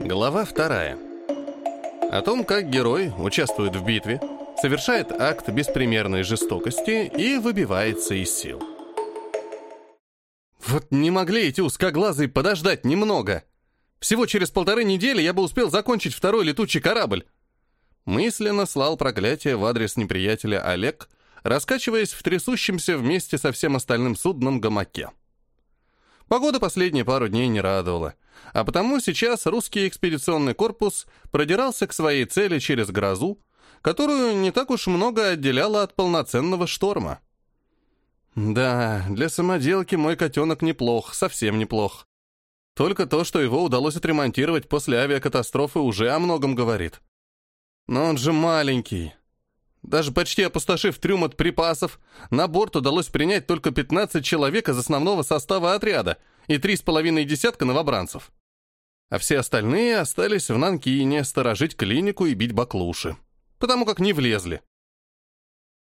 Глава вторая. О том, как герой участвует в битве, совершает акт беспримерной жестокости и выбивается из сил. Вот не могли эти узкоглазые подождать немного. Всего через полторы недели я бы успел закончить второй летучий корабль. Мысленно слал проклятие в адрес неприятеля Олег, раскачиваясь в трясущемся вместе со всем остальным судном гамаке. Погода последние пару дней не радовала, а потому сейчас русский экспедиционный корпус продирался к своей цели через грозу, которую не так уж много отделяло от полноценного шторма. Да, для самоделки мой котенок неплох, совсем неплох. Только то, что его удалось отремонтировать после авиакатастрофы, уже о многом говорит. Но он же маленький. Даже почти опустошив трюм от припасов, на борт удалось принять только 15 человек из основного состава отряда и три с половиной десятка новобранцев. А все остальные остались в Нанкине сторожить клинику и бить баклуши, потому как не влезли.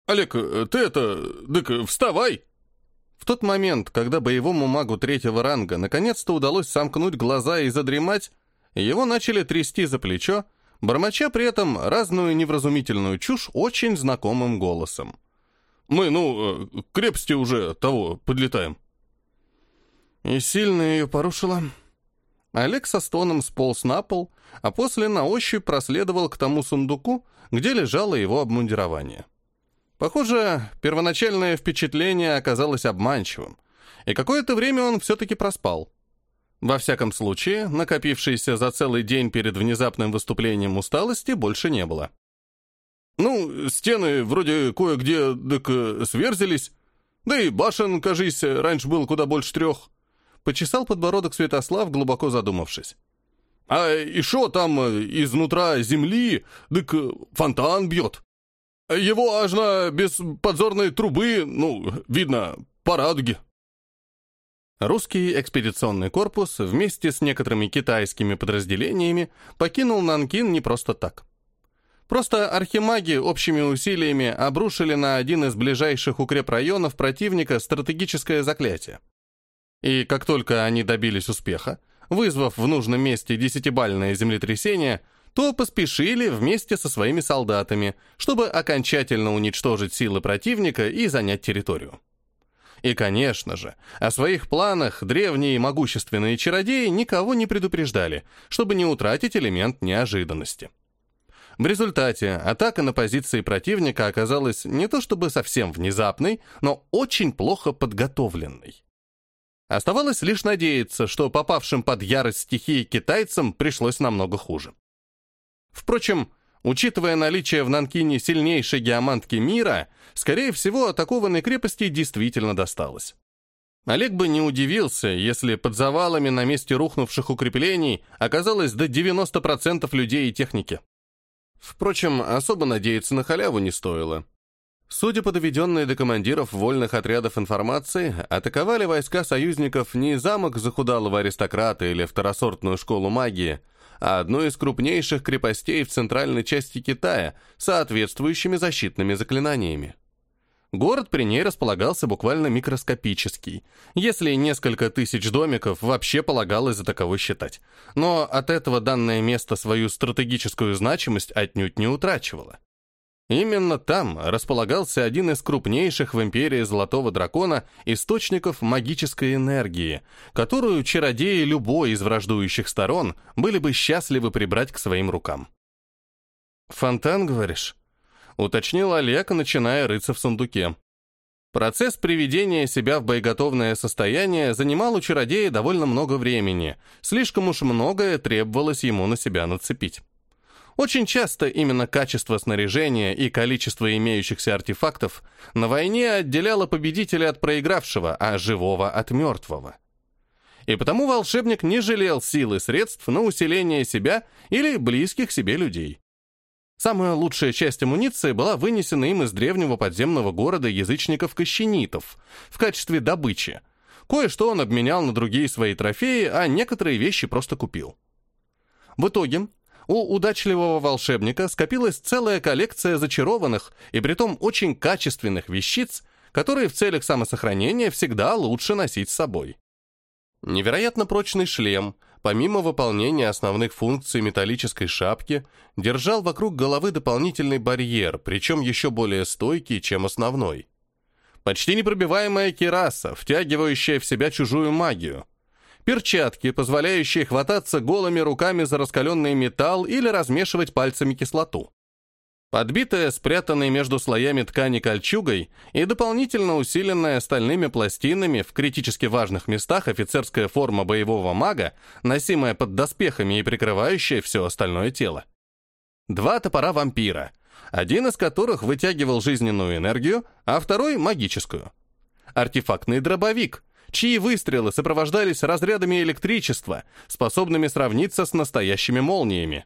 «Олег, ты это... Дык, вставай!» В тот момент, когда боевому магу третьего ранга наконец-то удалось сомкнуть глаза и задремать, его начали трясти за плечо, бормоча при этом разную невразумительную чушь очень знакомым голосом. «Мы, ну, э, крепости уже того подлетаем». И сильно ее порушило. Олег со стоном сполз на пол, а после на ощупь проследовал к тому сундуку, где лежало его обмундирование. Похоже, первоначальное впечатление оказалось обманчивым, и какое-то время он все-таки проспал. Во всяком случае, накопившейся за целый день перед внезапным выступлением усталости больше не было. «Ну, стены вроде кое-где так сверзились, да и башен, кажись, раньше было куда больше трех», почесал подбородок Святослав, глубоко задумавшись. «А и шо там изнутра земли, так фонтан бьет? Его аж на без подзорной трубы, ну, видно, по радуге». Русский экспедиционный корпус вместе с некоторыми китайскими подразделениями покинул Нанкин не просто так. Просто архимаги общими усилиями обрушили на один из ближайших укрепрайонов противника стратегическое заклятие. И как только они добились успеха, вызвав в нужном месте десятибальное землетрясение, то поспешили вместе со своими солдатами, чтобы окончательно уничтожить силы противника и занять территорию. И, конечно же, о своих планах древние могущественные чародеи никого не предупреждали, чтобы не утратить элемент неожиданности. В результате атака на позиции противника оказалась не то чтобы совсем внезапной, но очень плохо подготовленной. Оставалось лишь надеяться, что попавшим под ярость стихии китайцам пришлось намного хуже. Впрочем, Учитывая наличие в Нанкине сильнейшей геомантки мира, скорее всего, атакованной крепости действительно досталось. Олег бы не удивился, если под завалами на месте рухнувших укреплений оказалось до 90% людей и техники. Впрочем, особо надеяться на халяву не стоило. Судя по доведенной до командиров вольных отрядов информации, атаковали войска союзников не замок захудалого аристократа или второсортную школу магии – а одну из крупнейших крепостей в центральной части Китая, соответствующими защитными заклинаниями. Город при ней располагался буквально микроскопический, если несколько тысяч домиков вообще полагалось за таковой считать. Но от этого данное место свою стратегическую значимость отнюдь не утрачивало. Именно там располагался один из крупнейших в империи Золотого Дракона источников магической энергии, которую чародеи любой из враждующих сторон были бы счастливы прибрать к своим рукам. «Фонтан, говоришь?» — уточнил Олег, начиная рыться в сундуке. Процесс приведения себя в боеготовное состояние занимал у чародея довольно много времени, слишком уж многое требовалось ему на себя нацепить. Очень часто именно качество снаряжения и количество имеющихся артефактов на войне отделяло победителя от проигравшего, а живого от мертвого. И потому волшебник не жалел сил и средств на усиление себя или близких себе людей. Самая лучшая часть амуниции была вынесена им из древнего подземного города язычников-кощенитов в качестве добычи. Кое-что он обменял на другие свои трофеи, а некоторые вещи просто купил. В итоге у удачливого волшебника скопилась целая коллекция зачарованных и притом очень качественных вещиц, которые в целях самосохранения всегда лучше носить с собой. Невероятно прочный шлем, помимо выполнения основных функций металлической шапки, держал вокруг головы дополнительный барьер, причем еще более стойкий, чем основной. Почти непробиваемая кераса, втягивающая в себя чужую магию. Перчатки, позволяющие хвататься голыми руками за раскаленный металл или размешивать пальцами кислоту. Подбитая, спрятанной между слоями ткани кольчугой и дополнительно усиленная стальными пластинами в критически важных местах офицерская форма боевого мага, носимая под доспехами и прикрывающая все остальное тело. Два топора вампира, один из которых вытягивал жизненную энергию, а второй — магическую. Артефактный дробовик, чьи выстрелы сопровождались разрядами электричества, способными сравниться с настоящими молниями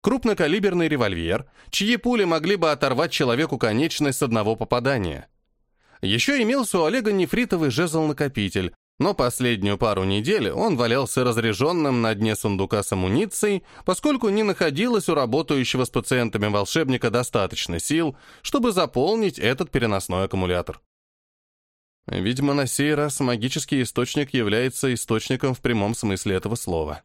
крупнокалиберный револьвер, чьи пули могли бы оторвать человеку конечность с одного попадания. Еще имелся у Олега нефритовый жезл-накопитель, но последнюю пару недель он валялся разряженным на дне сундука с амуницией, поскольку не находилось у работающего с пациентами волшебника достаточно сил, чтобы заполнить этот переносной аккумулятор. Видимо, на сей раз магический источник является источником в прямом смысле этого слова.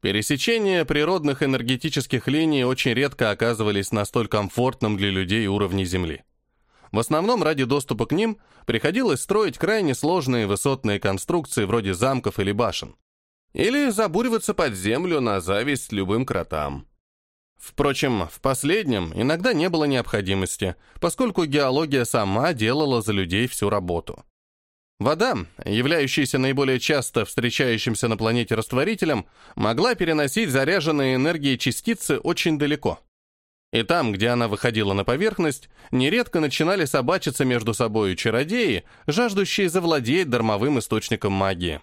Пересечения природных энергетических линий очень редко оказывались на столь комфортном для людей уровне Земли. В основном ради доступа к ним приходилось строить крайне сложные высотные конструкции вроде замков или башен. Или забуриваться под землю на зависть любым кротам. Впрочем, в последнем иногда не было необходимости, поскольку геология сама делала за людей всю работу. Вода, являющаяся наиболее часто встречающимся на планете растворителем, могла переносить заряженные энергией частицы очень далеко. И там, где она выходила на поверхность, нередко начинали собачиться между собой чародеи, жаждущие завладеть дармовым источником магии.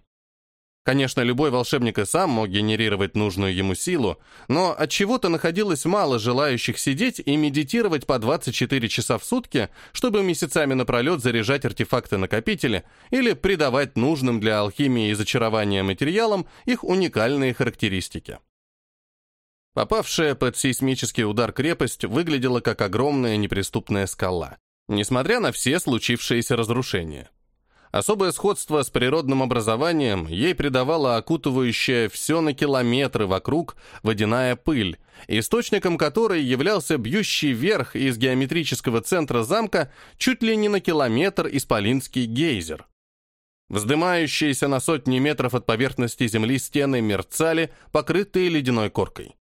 Конечно, любой волшебник и сам мог генерировать нужную ему силу, но от чего-то находилось мало желающих сидеть и медитировать по 24 часа в сутки, чтобы месяцами напролет заряжать артефакты-накопители или придавать нужным для алхимии и зачарования материалам их уникальные характеристики. Попавшая под сейсмический удар крепость выглядела как огромная неприступная скала, несмотря на все случившиеся разрушения. Особое сходство с природным образованием ей придавала окутывающая все на километры вокруг водяная пыль, источником которой являлся бьющий вверх из геометрического центра замка чуть ли не на километр исполинский гейзер. Вздымающиеся на сотни метров от поверхности земли стены мерцали, покрытые ледяной коркой.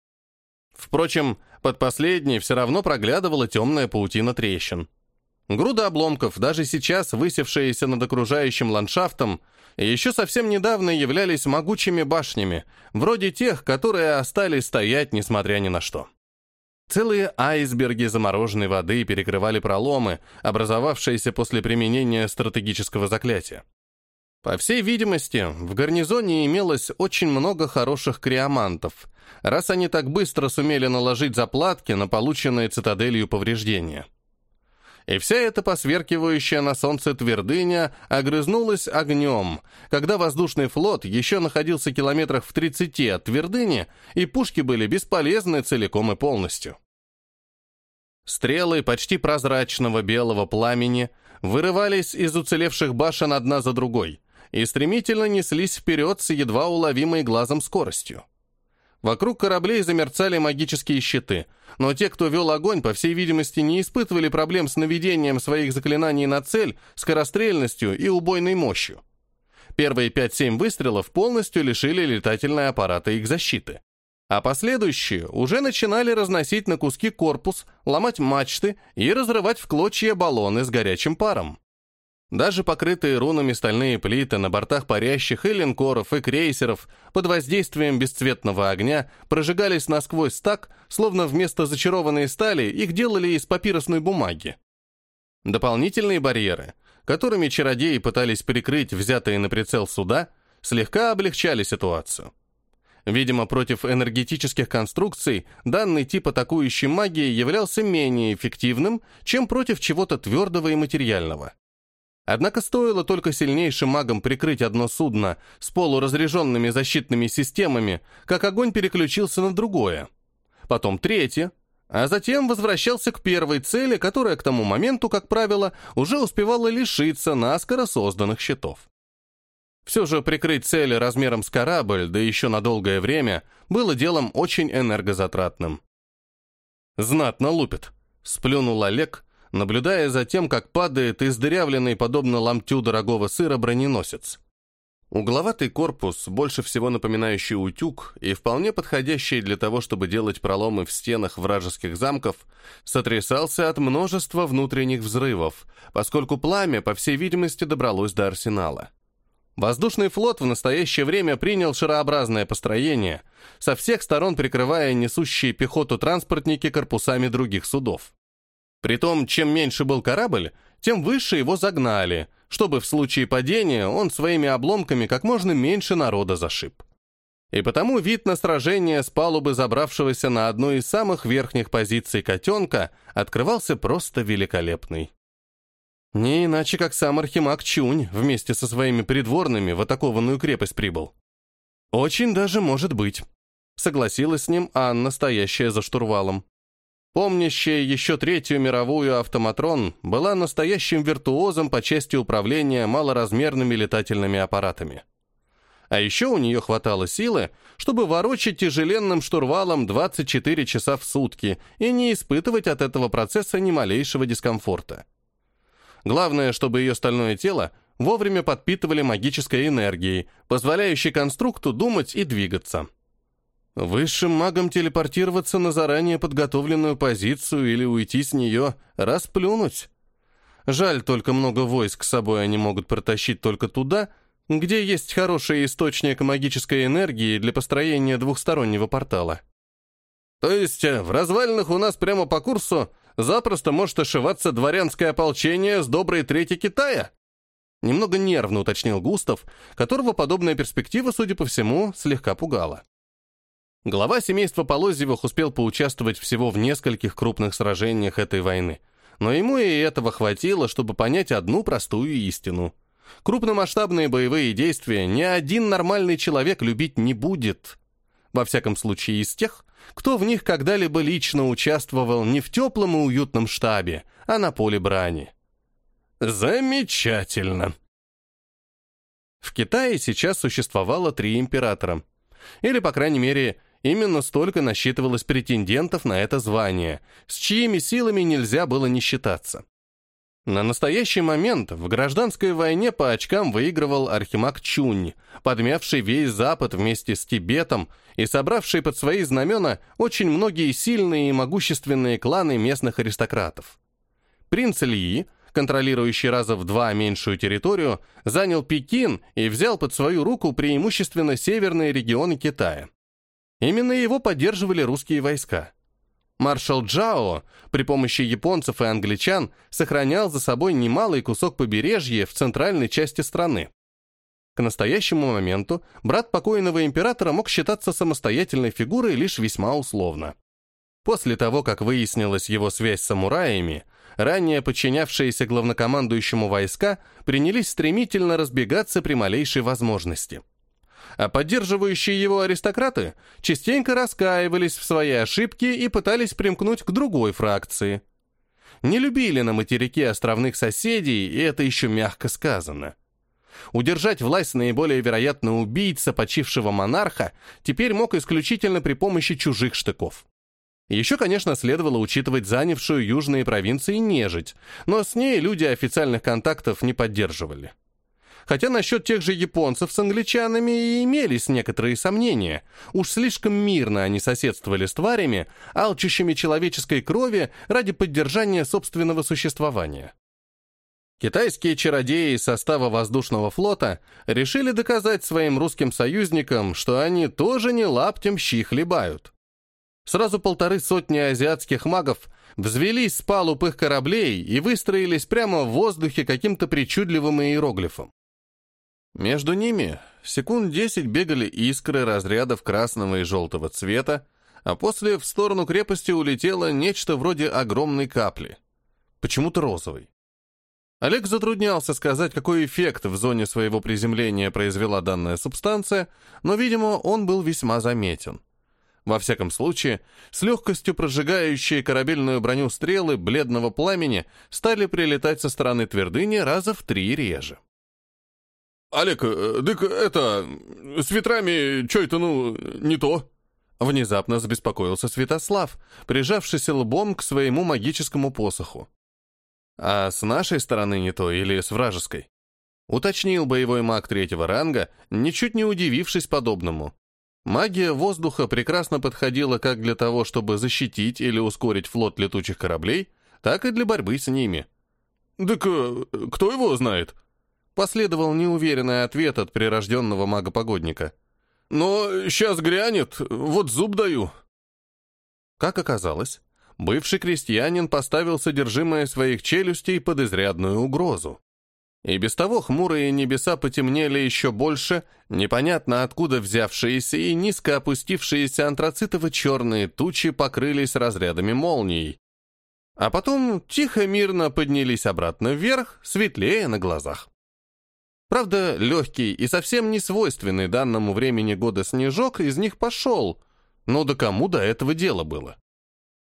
Впрочем, под последней все равно проглядывала темная паутина трещин. Груда обломков, даже сейчас высевшиеся над окружающим ландшафтом, еще совсем недавно являлись могучими башнями, вроде тех, которые остались стоять, несмотря ни на что. Целые айсберги замороженной воды перекрывали проломы, образовавшиеся после применения стратегического заклятия. По всей видимости, в гарнизоне имелось очень много хороших криомантов, раз они так быстро сумели наложить заплатки на полученные цитаделью повреждения и вся эта посверкивающая на солнце твердыня огрызнулась огнем, когда воздушный флот еще находился километрах в 30 от твердыни, и пушки были бесполезны целиком и полностью. Стрелы почти прозрачного белого пламени вырывались из уцелевших башен одна за другой и стремительно неслись вперед с едва уловимой глазом скоростью. Вокруг кораблей замерцали магические щиты, но те, кто вел огонь, по всей видимости, не испытывали проблем с наведением своих заклинаний на цель, скорострельностью и убойной мощью. Первые 5-7 выстрелов полностью лишили летательные аппараты их защиты. А последующие уже начинали разносить на куски корпус, ломать мачты и разрывать в клочья баллоны с горячим паром. Даже покрытые рунами стальные плиты на бортах парящих и линкоров, и крейсеров под воздействием бесцветного огня прожигались насквозь так, словно вместо зачарованной стали их делали из папиросной бумаги. Дополнительные барьеры, которыми чародеи пытались прикрыть взятые на прицел суда, слегка облегчали ситуацию. Видимо, против энергетических конструкций данный тип атакующей магии являлся менее эффективным, чем против чего-то твердого и материального. Однако стоило только сильнейшим магам прикрыть одно судно с полуразряженными защитными системами, как огонь переключился на другое. Потом третье, а затем возвращался к первой цели, которая к тому моменту, как правило, уже успевала лишиться наскоро созданных щитов. Все же прикрыть цель размером с корабль, да еще на долгое время, было делом очень энергозатратным. «Знатно лупит», — сплюнул Олег, наблюдая за тем, как падает издырявленный, подобно ломтю дорогого сыра, броненосец. Угловатый корпус, больше всего напоминающий утюг и вполне подходящий для того, чтобы делать проломы в стенах вражеских замков, сотрясался от множества внутренних взрывов, поскольку пламя, по всей видимости, добралось до арсенала. Воздушный флот в настоящее время принял шарообразное построение, со всех сторон прикрывая несущие пехоту транспортники корпусами других судов. Притом, чем меньше был корабль, тем выше его загнали, чтобы в случае падения он своими обломками как можно меньше народа зашиб. И потому вид на сражение с палубы забравшегося на одну из самых верхних позиций котенка открывался просто великолепный. Не иначе, как сам Архимаг Чунь вместе со своими придворными в атакованную крепость прибыл. Очень даже может быть. Согласилась с ним Анна, стоящая за штурвалом. Помнящая еще Третью мировую автоматрон была настоящим виртуозом по части управления малоразмерными летательными аппаратами. А еще у нее хватало силы, чтобы ворочать тяжеленным штурвалом 24 часа в сутки и не испытывать от этого процесса ни малейшего дискомфорта. Главное, чтобы ее стальное тело вовремя подпитывали магической энергией, позволяющей конструкту думать и двигаться. Высшим магам телепортироваться на заранее подготовленную позицию или уйти с нее, расплюнуть. Жаль, только много войск с собой они могут протащить только туда, где есть хороший источник магической энергии для построения двухстороннего портала. То есть э, в развалинах у нас прямо по курсу запросто может ошиваться дворянское ополчение с доброй трети Китая? Немного нервно уточнил Густав, которого подобная перспектива, судя по всему, слегка пугала. Глава семейства Полозьевых успел поучаствовать всего в нескольких крупных сражениях этой войны, но ему и этого хватило, чтобы понять одну простую истину. Крупномасштабные боевые действия ни один нормальный человек любить не будет. Во всяком случае из тех, кто в них когда-либо лично участвовал не в теплом и уютном штабе, а на поле брани. Замечательно. В Китае сейчас существовало три императора. Или, по крайней мере, именно столько насчитывалось претендентов на это звание, с чьими силами нельзя было не считаться. На настоящий момент в гражданской войне по очкам выигрывал Архимаг Чунь, подмявший весь Запад вместе с Тибетом и собравший под свои знамена очень многие сильные и могущественные кланы местных аристократов. Принц Ли, контролирующий раза в два меньшую территорию, занял Пекин и взял под свою руку преимущественно северные регионы Китая. Именно его поддерживали русские войска. Маршал Джао при помощи японцев и англичан сохранял за собой немалый кусок побережья в центральной части страны. К настоящему моменту брат покойного императора мог считаться самостоятельной фигурой лишь весьма условно. После того, как выяснилась его связь с самураями, ранее подчинявшиеся главнокомандующему войска принялись стремительно разбегаться при малейшей возможности – а поддерживающие его аристократы частенько раскаивались в своей ошибке и пытались примкнуть к другой фракции. Не любили на материке островных соседей, и это еще мягко сказано. Удержать власть наиболее вероятно убийца почившего монарха теперь мог исключительно при помощи чужих штыков. Еще, конечно, следовало учитывать занявшую южные провинции нежить, но с ней люди официальных контактов не поддерживали. Хотя насчет тех же японцев с англичанами и имелись некоторые сомнения. Уж слишком мирно они соседствовали с тварями, алчущими человеческой крови ради поддержания собственного существования. Китайские чародеи из состава воздушного флота решили доказать своим русским союзникам, что они тоже не лаптем щи хлебают. Сразу полторы сотни азиатских магов взвелись с палуб их кораблей и выстроились прямо в воздухе каким-то причудливым иероглифом. Между ними секунд десять бегали искры разрядов красного и желтого цвета, а после в сторону крепости улетело нечто вроде огромной капли. Почему-то розовой. Олег затруднялся сказать, какой эффект в зоне своего приземления произвела данная субстанция, но, видимо, он был весьма заметен. Во всяком случае, с легкостью прожигающие корабельную броню стрелы бледного пламени стали прилетать со стороны твердыни раза в три реже. Олег, э, дык это... С ветрами чё это, ну, не то?» Внезапно забеспокоился Святослав, прижавшийся лбом к своему магическому посоху. «А с нашей стороны не то или с вражеской?» Уточнил боевой маг третьего ранга, ничуть не удивившись подобному. Магия воздуха прекрасно подходила как для того, чтобы защитить или ускорить флот летучих кораблей, так и для борьбы с ними. «Так э, кто его знает?» Последовал неуверенный ответ от прирожденного мага-погодника. «Но сейчас грянет, вот зуб даю». Как оказалось, бывший крестьянин поставил содержимое своих челюстей под изрядную угрозу. И без того хмурые небеса потемнели еще больше, непонятно откуда взявшиеся и низко опустившиеся антрацитово-черные тучи покрылись разрядами молний. А потом тихо-мирно поднялись обратно вверх, светлее на глазах. Правда, легкий и совсем не свойственный данному времени года снежок из них пошел, но до кому до этого дело было?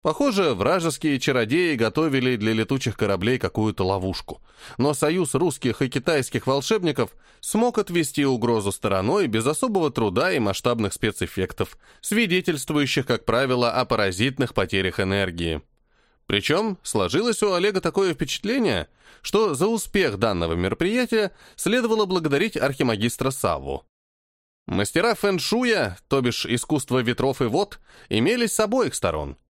Похоже, вражеские чародеи готовили для летучих кораблей какую-то ловушку. Но союз русских и китайских волшебников смог отвести угрозу стороной без особого труда и масштабных спецэффектов, свидетельствующих, как правило, о паразитных потерях энергии. Причем сложилось у Олега такое впечатление, что за успех данного мероприятия следовало благодарить архимагистра Савву. Мастера фэншуя, то бишь искусство ветров и вод, имелись с обоих сторон –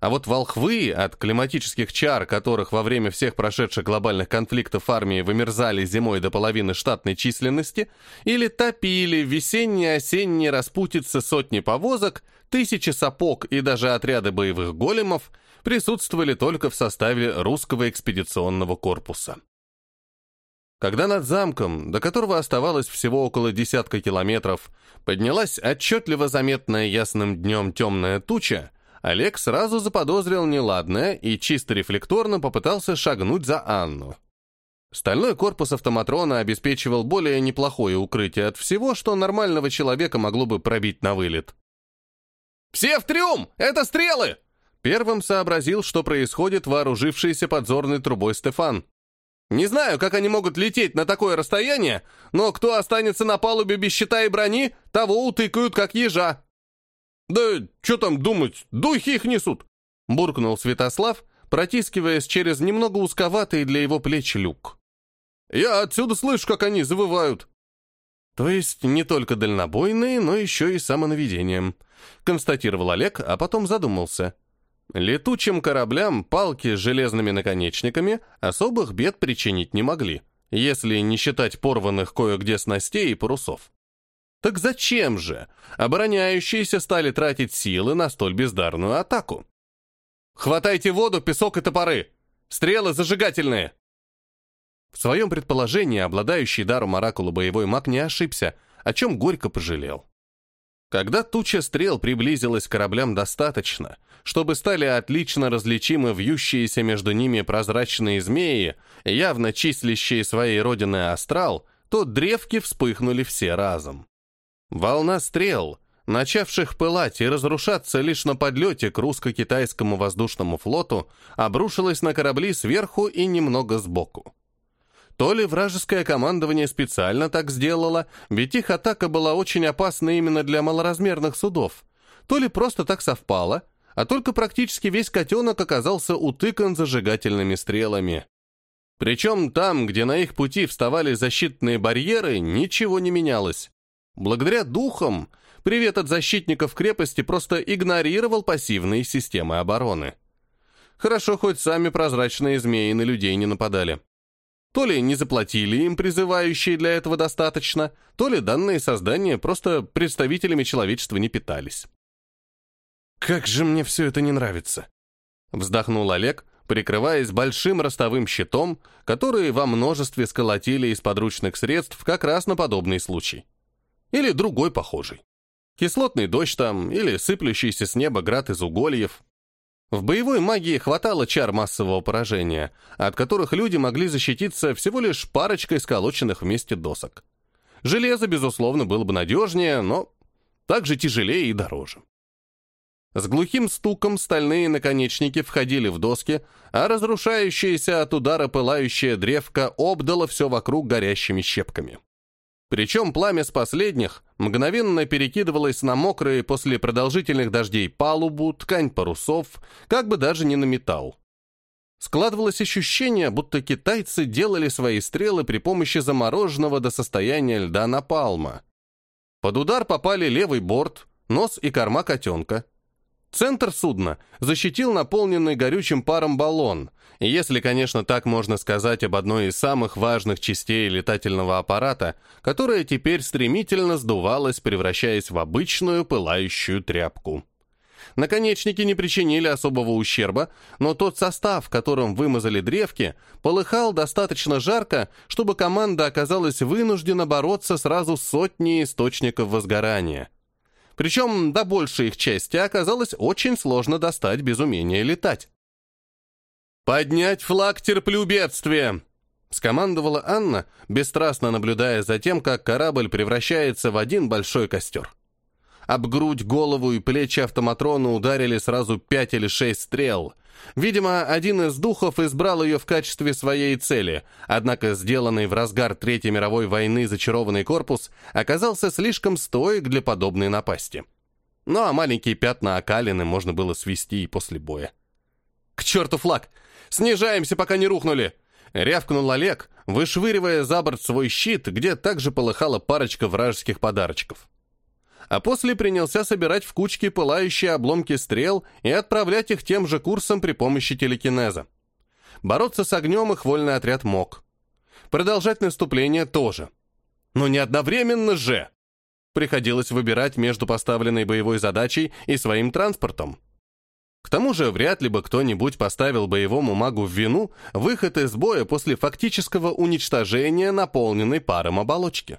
а вот волхвы, от климатических чар, которых во время всех прошедших глобальных конфликтов армии вымерзали зимой до половины штатной численности, или топили в весенние-осенние распутицы сотни повозок, тысячи сапог и даже отряды боевых големов, присутствовали только в составе русского экспедиционного корпуса. Когда над замком, до которого оставалось всего около десятка километров, поднялась отчетливо заметная ясным днем темная туча, Олег сразу заподозрил неладное и чисто рефлекторно попытался шагнуть за Анну. Стальной корпус автоматрона обеспечивал более неплохое укрытие от всего, что нормального человека могло бы пробить на вылет. «Все в трюм! Это стрелы!» Первым сообразил, что происходит вооружившийся подзорной трубой Стефан. «Не знаю, как они могут лететь на такое расстояние, но кто останется на палубе без щита и брони, того утыкают как ежа!» «Да что там думать, духи их несут!» — буркнул Святослав, протискиваясь через немного узковатый для его плеч люк. «Я отсюда слышу, как они завывают!» «То есть не только дальнобойные, но еще и самонаведением», — констатировал Олег, а потом задумался. Летучим кораблям палки с железными наконечниками особых бед причинить не могли, если не считать порванных кое-где снастей и парусов. Так зачем же обороняющиеся стали тратить силы на столь бездарную атаку? «Хватайте воду, песок и топоры! Стрелы зажигательные!» В своем предположении обладающий даром оракула боевой маг не ошибся, о чем горько пожалел. Когда туча стрел приблизилась к кораблям достаточно, чтобы стали отлично различимы вьющиеся между ними прозрачные змеи, явно числящие своей родины астрал, то древки вспыхнули все разом. Волна стрел, начавших пылать и разрушаться лишь на подлете к русско-китайскому воздушному флоту, обрушилась на корабли сверху и немного сбоку. То ли вражеское командование специально так сделало, ведь их атака была очень опасна именно для малоразмерных судов, то ли просто так совпало, а только практически весь котенок оказался утыкан зажигательными стрелами. Причем там, где на их пути вставали защитные барьеры, ничего не менялось. Благодаря духам, привет от защитников крепости просто игнорировал пассивные системы обороны. Хорошо, хоть сами прозрачные змеи на людей не нападали. То ли не заплатили им призывающие для этого достаточно, то ли данные создания просто представителями человечества не питались. «Как же мне все это не нравится!» Вздохнул Олег, прикрываясь большим ростовым щитом, который во множестве сколотили из подручных средств как раз на подобный случай. Или другой похожий. Кислотный дождь там, или сыплющийся с неба град из угольев. В боевой магии хватало чар массового поражения, от которых люди могли защититься всего лишь парочкой сколоченных вместе досок. Железо, безусловно, было бы надежнее, но также тяжелее и дороже. С глухим стуком стальные наконечники входили в доски, а разрушающаяся от удара пылающая древка обдала все вокруг горящими щепками. Причем пламя с последних мгновенно перекидывалось на мокрые после продолжительных дождей палубу, ткань парусов, как бы даже не на металл. Складывалось ощущение, будто китайцы делали свои стрелы при помощи замороженного до состояния льда напалма. Под удар попали левый борт, нос и корма котенка. Центр судна защитил наполненный горючим паром баллон, если, конечно, так можно сказать об одной из самых важных частей летательного аппарата, которая теперь стремительно сдувалась, превращаясь в обычную пылающую тряпку. Наконечники не причинили особого ущерба, но тот состав, которым вымазали древки, полыхал достаточно жарко, чтобы команда оказалась вынуждена бороться сразу с сотней источников возгорания. Причем до большей их части оказалось очень сложно достать без умения летать. «Поднять флаг терплю бедствие!» — скомандовала Анна, бесстрастно наблюдая за тем, как корабль превращается в один большой костер. Об грудь, голову и плечи автоматрона ударили сразу пять или шесть стрел. Видимо, один из духов избрал ее в качестве своей цели, однако сделанный в разгар Третьей мировой войны зачарованный корпус оказался слишком стоек для подобной напасти. Ну а маленькие пятна окалины можно было свести и после боя. «К черту флаг! Снижаемся, пока не рухнули!» Рявкнул Олег, вышвыривая за борт свой щит, где также полыхала парочка вражеских подарочков. А после принялся собирать в кучки пылающие обломки стрел и отправлять их тем же курсом при помощи телекинеза. Бороться с огнем их вольный отряд мог. Продолжать наступление тоже. Но не одновременно же! Приходилось выбирать между поставленной боевой задачей и своим транспортом. К тому же вряд ли бы кто-нибудь поставил боевому магу в вину выход из боя после фактического уничтожения наполненной паром оболочки.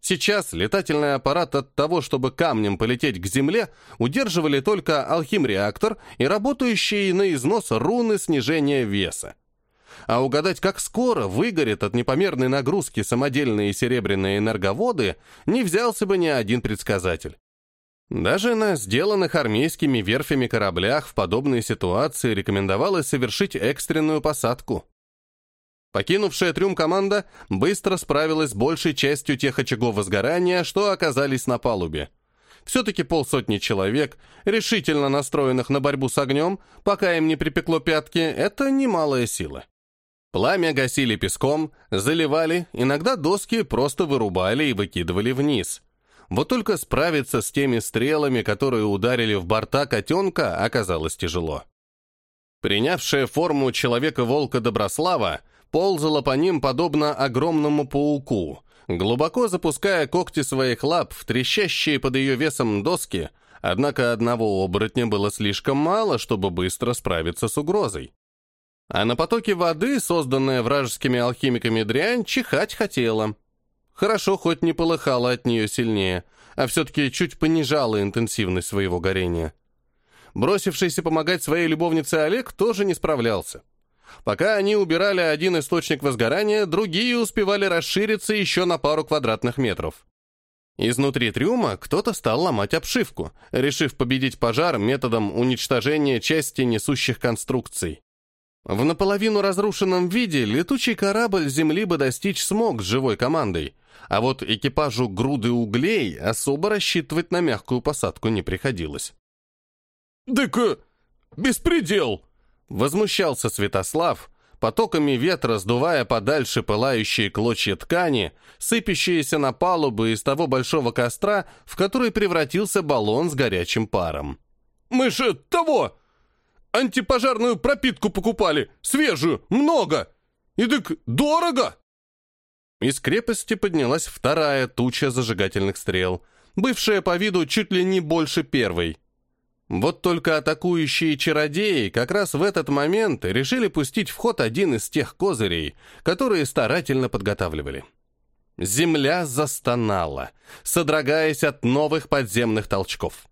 Сейчас летательный аппарат от того, чтобы камнем полететь к Земле, удерживали только алхим-реактор и работающие на износ руны снижения веса. А угадать, как скоро выгорят от непомерной нагрузки самодельные серебряные энерговоды, не взялся бы ни один предсказатель. Даже на сделанных армейскими верфями кораблях в подобной ситуации рекомендовалось совершить экстренную посадку. Покинувшая трюм команда быстро справилась с большей частью тех очагов возгорания, что оказались на палубе. Все-таки полсотни человек, решительно настроенных на борьбу с огнем, пока им не припекло пятки, это немалая сила. Пламя гасили песком, заливали, иногда доски просто вырубали и выкидывали вниз – вот только справиться с теми стрелами, которые ударили в борта котенка, оказалось тяжело. Принявшая форму человека-волка Доброслава ползала по ним подобно огромному пауку, глубоко запуская когти своих лап в трещащие под ее весом доски, однако одного оборотня было слишком мало, чтобы быстро справиться с угрозой. А на потоке воды, созданная вражескими алхимиками дрянь, чихать хотела. Хорошо, хоть не полыхало от нее сильнее, а все-таки чуть понижало интенсивность своего горения. Бросившийся помогать своей любовнице Олег тоже не справлялся. Пока они убирали один источник возгорания, другие успевали расшириться еще на пару квадратных метров. Изнутри трюма кто-то стал ломать обшивку, решив победить пожар методом уничтожения части несущих конструкций. В наполовину разрушенном виде летучий корабль Земли бы достичь смог с живой командой, а вот экипажу груды углей особо рассчитывать на мягкую посадку не приходилось. «Так беспредел!» — возмущался Святослав, потоками ветра сдувая подальше пылающие клочья ткани, сыпящиеся на палубы из того большого костра, в который превратился баллон с горячим паром. «Мы же того! Антипожарную пропитку покупали, свежую, много! И так дорого!» Из крепости поднялась вторая туча зажигательных стрел, бывшая по виду чуть ли не больше первой. Вот только атакующие чародеи как раз в этот момент решили пустить в ход один из тех козырей, которые старательно подготавливали. Земля застонала, содрогаясь от новых подземных толчков.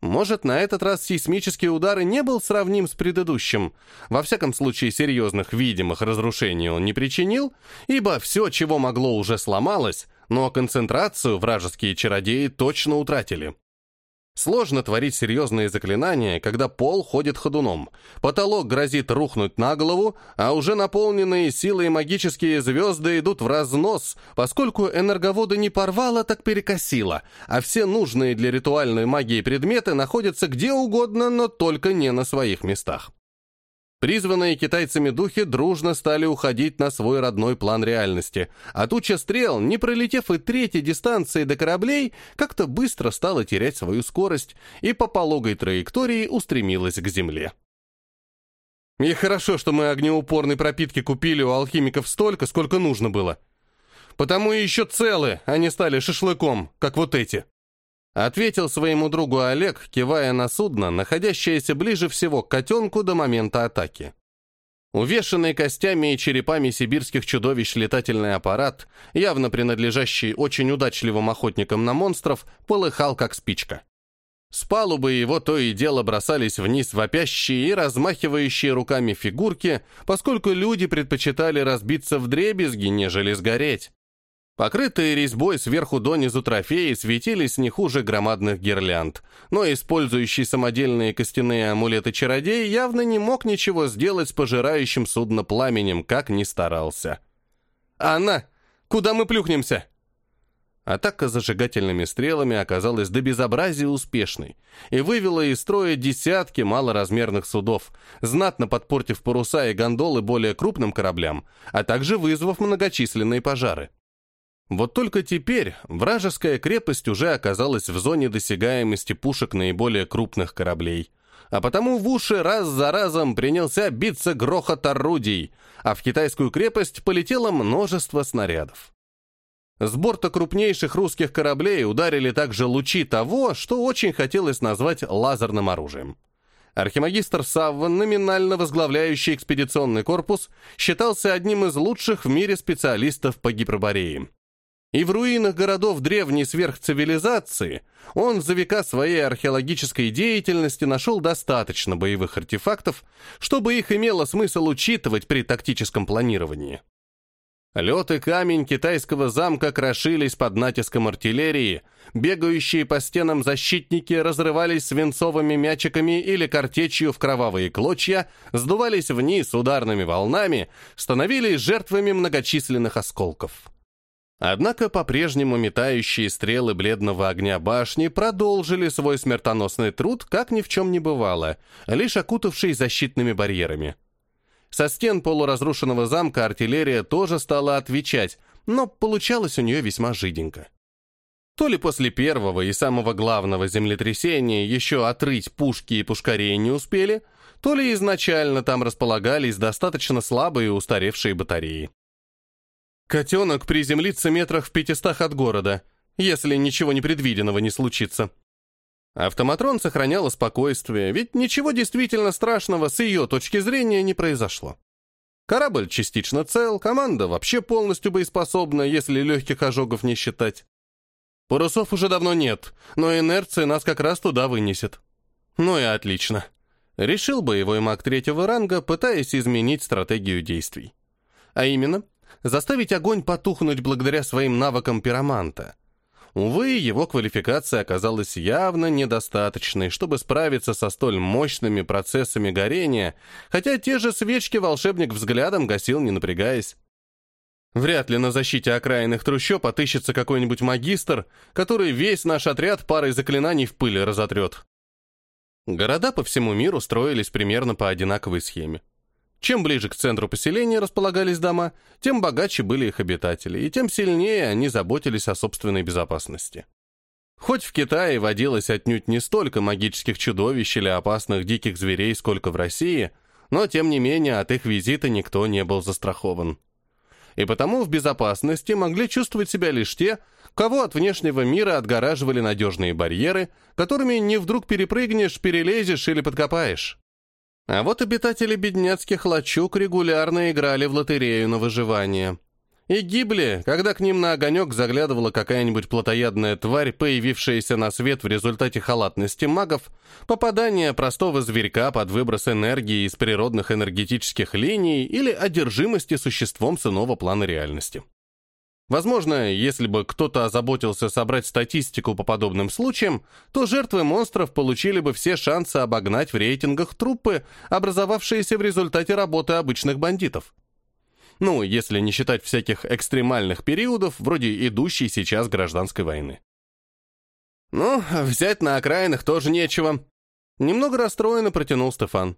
Может, на этот раз сейсмический удар и не был сравним с предыдущим. Во всяком случае, серьезных видимых разрушений он не причинил, ибо все, чего могло, уже сломалось, но концентрацию вражеские чародеи точно утратили. Сложно творить серьезные заклинания, когда пол ходит ходуном, потолок грозит рухнуть на голову, а уже наполненные силой магические звезды идут в разнос, поскольку энерговоды не порвало, так перекосило, а все нужные для ритуальной магии предметы находятся где угодно, но только не на своих местах. Призванные китайцами духи дружно стали уходить на свой родной план реальности, а туча стрел, не пролетев и третьей дистанции до кораблей, как-то быстро стала терять свою скорость и по пологой траектории устремилась к земле. И хорошо, что мы огнеупорной пропитки купили у алхимиков столько, сколько нужно было. Потому и еще целы, а не стали шашлыком, как вот эти. Ответил своему другу Олег, кивая на судно, находящееся ближе всего к котенку до момента атаки. Увешанный костями и черепами сибирских чудовищ летательный аппарат, явно принадлежащий очень удачливым охотникам на монстров, полыхал как спичка. С палубы его то и дело бросались вниз вопящие и размахивающие руками фигурки, поскольку люди предпочитали разбиться в дребезги, нежели сгореть. Покрытые резьбой сверху донизу трофеи светились не хуже громадных гирлянд, но использующий самодельные костяные амулеты чародей явно не мог ничего сделать с пожирающим судно пламенем, как ни старался. «Анна, куда мы плюхнемся?» Атака зажигательными стрелами оказалась до безобразия успешной и вывела из строя десятки малоразмерных судов, знатно подпортив паруса и гондолы более крупным кораблям, а также вызвав многочисленные пожары. Вот только теперь вражеская крепость уже оказалась в зоне досягаемости пушек наиболее крупных кораблей. А потому в уши раз за разом принялся биться грохот орудий, а в китайскую крепость полетело множество снарядов. С борта крупнейших русских кораблей ударили также лучи того, что очень хотелось назвать лазерным оружием. Архимагистр Савван, номинально возглавляющий экспедиционный корпус, считался одним из лучших в мире специалистов по гипербореи. И в руинах городов древней сверхцивилизации он за века своей археологической деятельности нашел достаточно боевых артефактов, чтобы их имело смысл учитывать при тактическом планировании. Лед и камень китайского замка крошились под натиском артиллерии, бегающие по стенам защитники разрывались свинцовыми мячиками или картечью в кровавые клочья, сдувались вниз ударными волнами, становились жертвами многочисленных осколков. Однако по-прежнему метающие стрелы бледного огня башни продолжили свой смертоносный труд, как ни в чем не бывало, лишь окутавший защитными барьерами. Со стен полуразрушенного замка артиллерия тоже стала отвечать, но получалось у нее весьма жиденько. То ли после первого и самого главного землетрясения еще отрыть пушки и пушкарей не успели, то ли изначально там располагались достаточно слабые устаревшие батареи. Котенок приземлится метрах в пятистах от города, если ничего непредвиденного не случится. Автоматрон сохраняла спокойствие, ведь ничего действительно страшного с ее точки зрения не произошло. Корабль частично цел, команда вообще полностью боеспособна, если легких ожогов не считать. Парусов уже давно нет, но инерция нас как раз туда вынесет. Ну и отлично. Решил боевой маг третьего ранга, пытаясь изменить стратегию действий. А именно, заставить огонь потухнуть благодаря своим навыкам пироманта. Увы, его квалификация оказалась явно недостаточной, чтобы справиться со столь мощными процессами горения, хотя те же свечки волшебник взглядом гасил, не напрягаясь. Вряд ли на защите окраинных трущоб отыщется какой-нибудь магистр, который весь наш отряд парой заклинаний в пыли разотрет. Города по всему миру строились примерно по одинаковой схеме. Чем ближе к центру поселения располагались дома, тем богаче были их обитатели, и тем сильнее они заботились о собственной безопасности. Хоть в Китае водилось отнюдь не столько магических чудовищ или опасных диких зверей, сколько в России, но тем не менее от их визита никто не был застрахован. И потому в безопасности могли чувствовать себя лишь те, кого от внешнего мира отгораживали надежные барьеры, которыми не вдруг перепрыгнешь, перелезешь или подкопаешь. А вот обитатели бедняцких лачуг регулярно играли в лотерею на выживание. И гибли, когда к ним на огонек заглядывала какая-нибудь плотоядная тварь, появившаяся на свет в результате халатности магов, попадание простого зверька под выброс энергии из природных энергетических линий или одержимости существом с иного плана реальности. Возможно, если бы кто-то озаботился собрать статистику по подобным случаям, то жертвы монстров получили бы все шансы обогнать в рейтингах труппы, образовавшиеся в результате работы обычных бандитов. Ну, если не считать всяких экстремальных периодов, вроде идущей сейчас гражданской войны. Ну, взять на окраинах тоже нечего. Немного расстроенно протянул Стефан.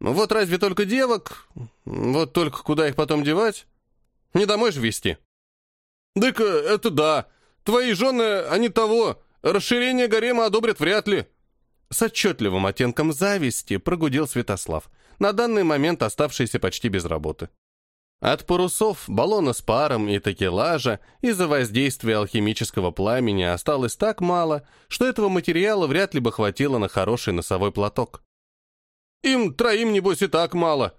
Вот разве только девок? Вот только куда их потом девать? Не домой же везти. «Так это да. Твои жены, они того. Расширение гарема одобрят вряд ли». С отчетливым оттенком зависти прогудел Святослав, на данный момент оставшийся почти без работы. От парусов, баллона с паром и такелажа из-за воздействия алхимического пламени осталось так мало, что этого материала вряд ли бы хватило на хороший носовой платок. «Им троим, небось, и так мало.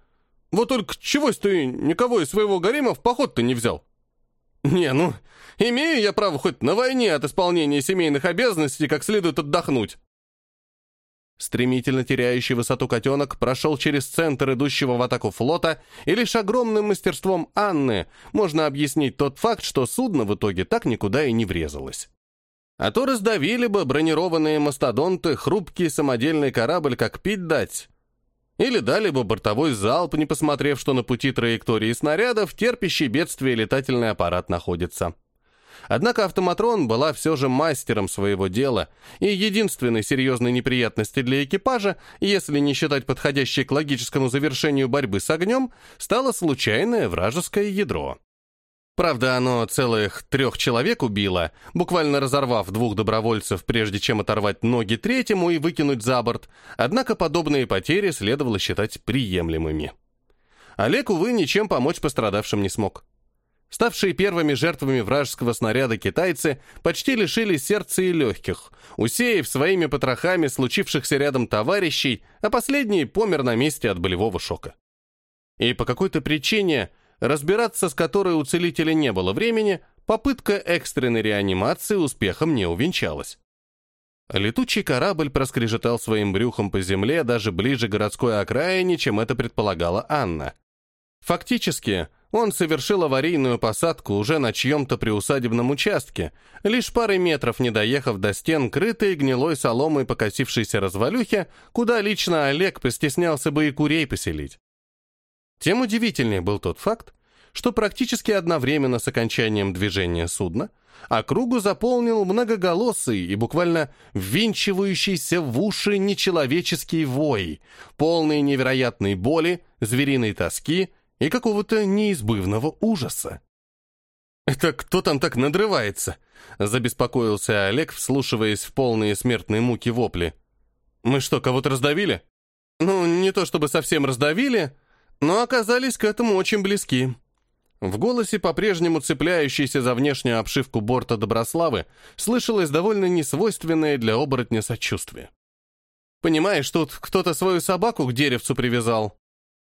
Вот только чегось ты никого из своего гарема в поход-то не взял?» «Не, ну, имею я право хоть на войне от исполнения семейных обязанностей как следует отдохнуть». Стремительно теряющий высоту котенок прошел через центр идущего в атаку флота, и лишь огромным мастерством Анны можно объяснить тот факт, что судно в итоге так никуда и не врезалось. А то раздавили бы бронированные мастодонты хрупкий самодельный корабль как пить дать. Или дали бы бортовой залп, не посмотрев, что на пути траектории снарядов терпящий бедствие летательный аппарат находится. Однако автоматрон была все же мастером своего дела, и единственной серьезной неприятностью для экипажа, если не считать подходящей к логическому завершению борьбы с огнем, стало случайное вражеское ядро. Правда, оно целых трех человек убило, буквально разорвав двух добровольцев, прежде чем оторвать ноги третьему и выкинуть за борт, однако подобные потери следовало считать приемлемыми. Олег, увы, ничем помочь пострадавшим не смог. Ставшие первыми жертвами вражеского снаряда китайцы почти лишились сердца и легких, усеяв своими потрохами случившихся рядом товарищей, а последний помер на месте от болевого шока. И по какой-то причине, разбираться с которой у целителя не было времени, попытка экстренной реанимации успехом не увенчалась. Летучий корабль проскрежетал своим брюхом по земле даже ближе к городской окраине, чем это предполагала Анна. Фактически, он совершил аварийную посадку уже на чьем-то приусадебном участке, лишь парой метров не доехав до стен, крытой гнилой соломой покосившейся развалюхи, куда лично Олег постеснялся бы и курей поселить. Тем удивительнее был тот факт, что практически одновременно с окончанием движения судна округу заполнил многоголосый и буквально ввинчивающийся в уши нечеловеческий вой, полный невероятной боли, звериной тоски и какого-то неизбывного ужаса. «Это кто там так надрывается?» — забеспокоился Олег, вслушиваясь в полные смертные муки вопли. «Мы что, кого-то раздавили?» «Ну, не то чтобы совсем раздавили, но оказались к этому очень близки». В голосе, по-прежнему цепляющейся за внешнюю обшивку борта Доброславы, слышалось довольно несвойственное для оборотня сочувствие. «Понимаешь, тут кто-то свою собаку к деревцу привязал.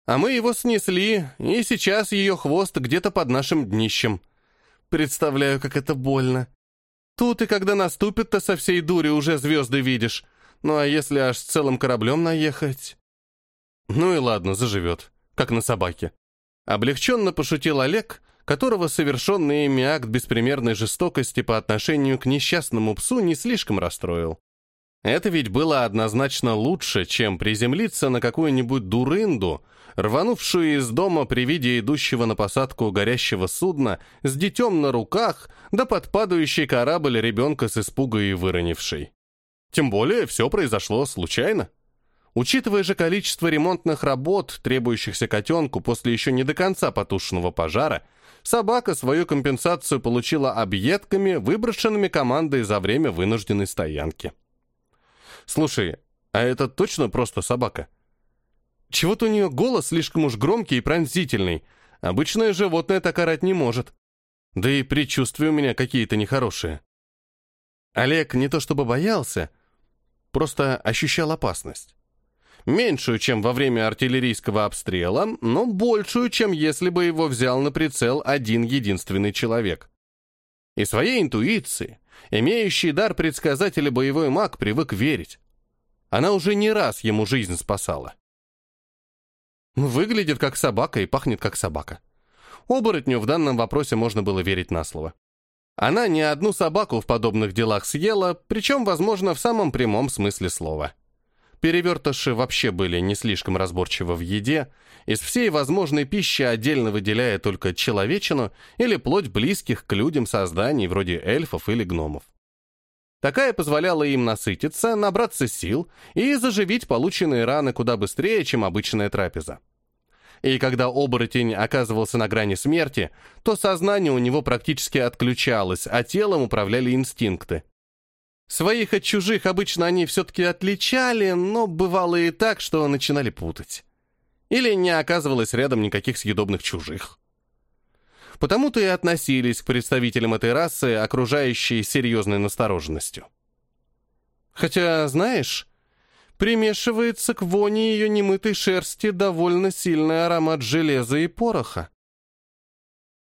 А мы его снесли, и сейчас ее хвост где-то под нашим днищем. Представляю, как это больно. Тут и когда наступит-то со всей дури уже звезды видишь. Ну а если аж с целым кораблем наехать? Ну и ладно, заживет, как на собаке. Облегченно пошутил Олег, которого совершенный ими акт беспримерной жестокости по отношению к несчастному псу не слишком расстроил. Это ведь было однозначно лучше, чем приземлиться на какую-нибудь дурынду, рванувшую из дома при виде идущего на посадку горящего судна с детем на руках, да под падающий корабль ребенка с испуга и выронивший. Тем более все произошло случайно. Учитывая же количество ремонтных работ, требующихся котенку после еще не до конца потушенного пожара, собака свою компенсацию получила объедками, выброшенными командой за время вынужденной стоянки. «Слушай, а это точно просто собака?» Чего-то у нее голос слишком уж громкий и пронзительный. Обычное животное так орать не может. Да и предчувствия у меня какие-то нехорошие. Олег не то чтобы боялся, просто ощущал опасность. Меньшую, чем во время артиллерийского обстрела, но большую, чем если бы его взял на прицел один единственный человек. И своей интуиции, имеющий дар предсказателя боевой маг, привык верить. Она уже не раз ему жизнь спасала. Выглядит как собака и пахнет как собака. Оборотню в данном вопросе можно было верить на слово. Она не одну собаку в подобных делах съела, причем, возможно, в самом прямом смысле слова. Перевертыши вообще были не слишком разборчивы в еде, из всей возможной пищи отдельно выделяя только человечину или плоть близких к людям созданий вроде эльфов или гномов. Такая позволяла им насытиться, набраться сил и заживить полученные раны куда быстрее, чем обычная трапеза. И когда оборотень оказывался на грани смерти, то сознание у него практически отключалось, а телом управляли инстинкты. Своих от чужих обычно они все-таки отличали, но бывало и так, что начинали путать. Или не оказывалось рядом никаких съедобных чужих. Потому-то и относились к представителям этой расы, окружающей серьезной настороженностью. Хотя, знаешь, примешивается к воне ее немытой шерсти довольно сильный аромат железа и пороха.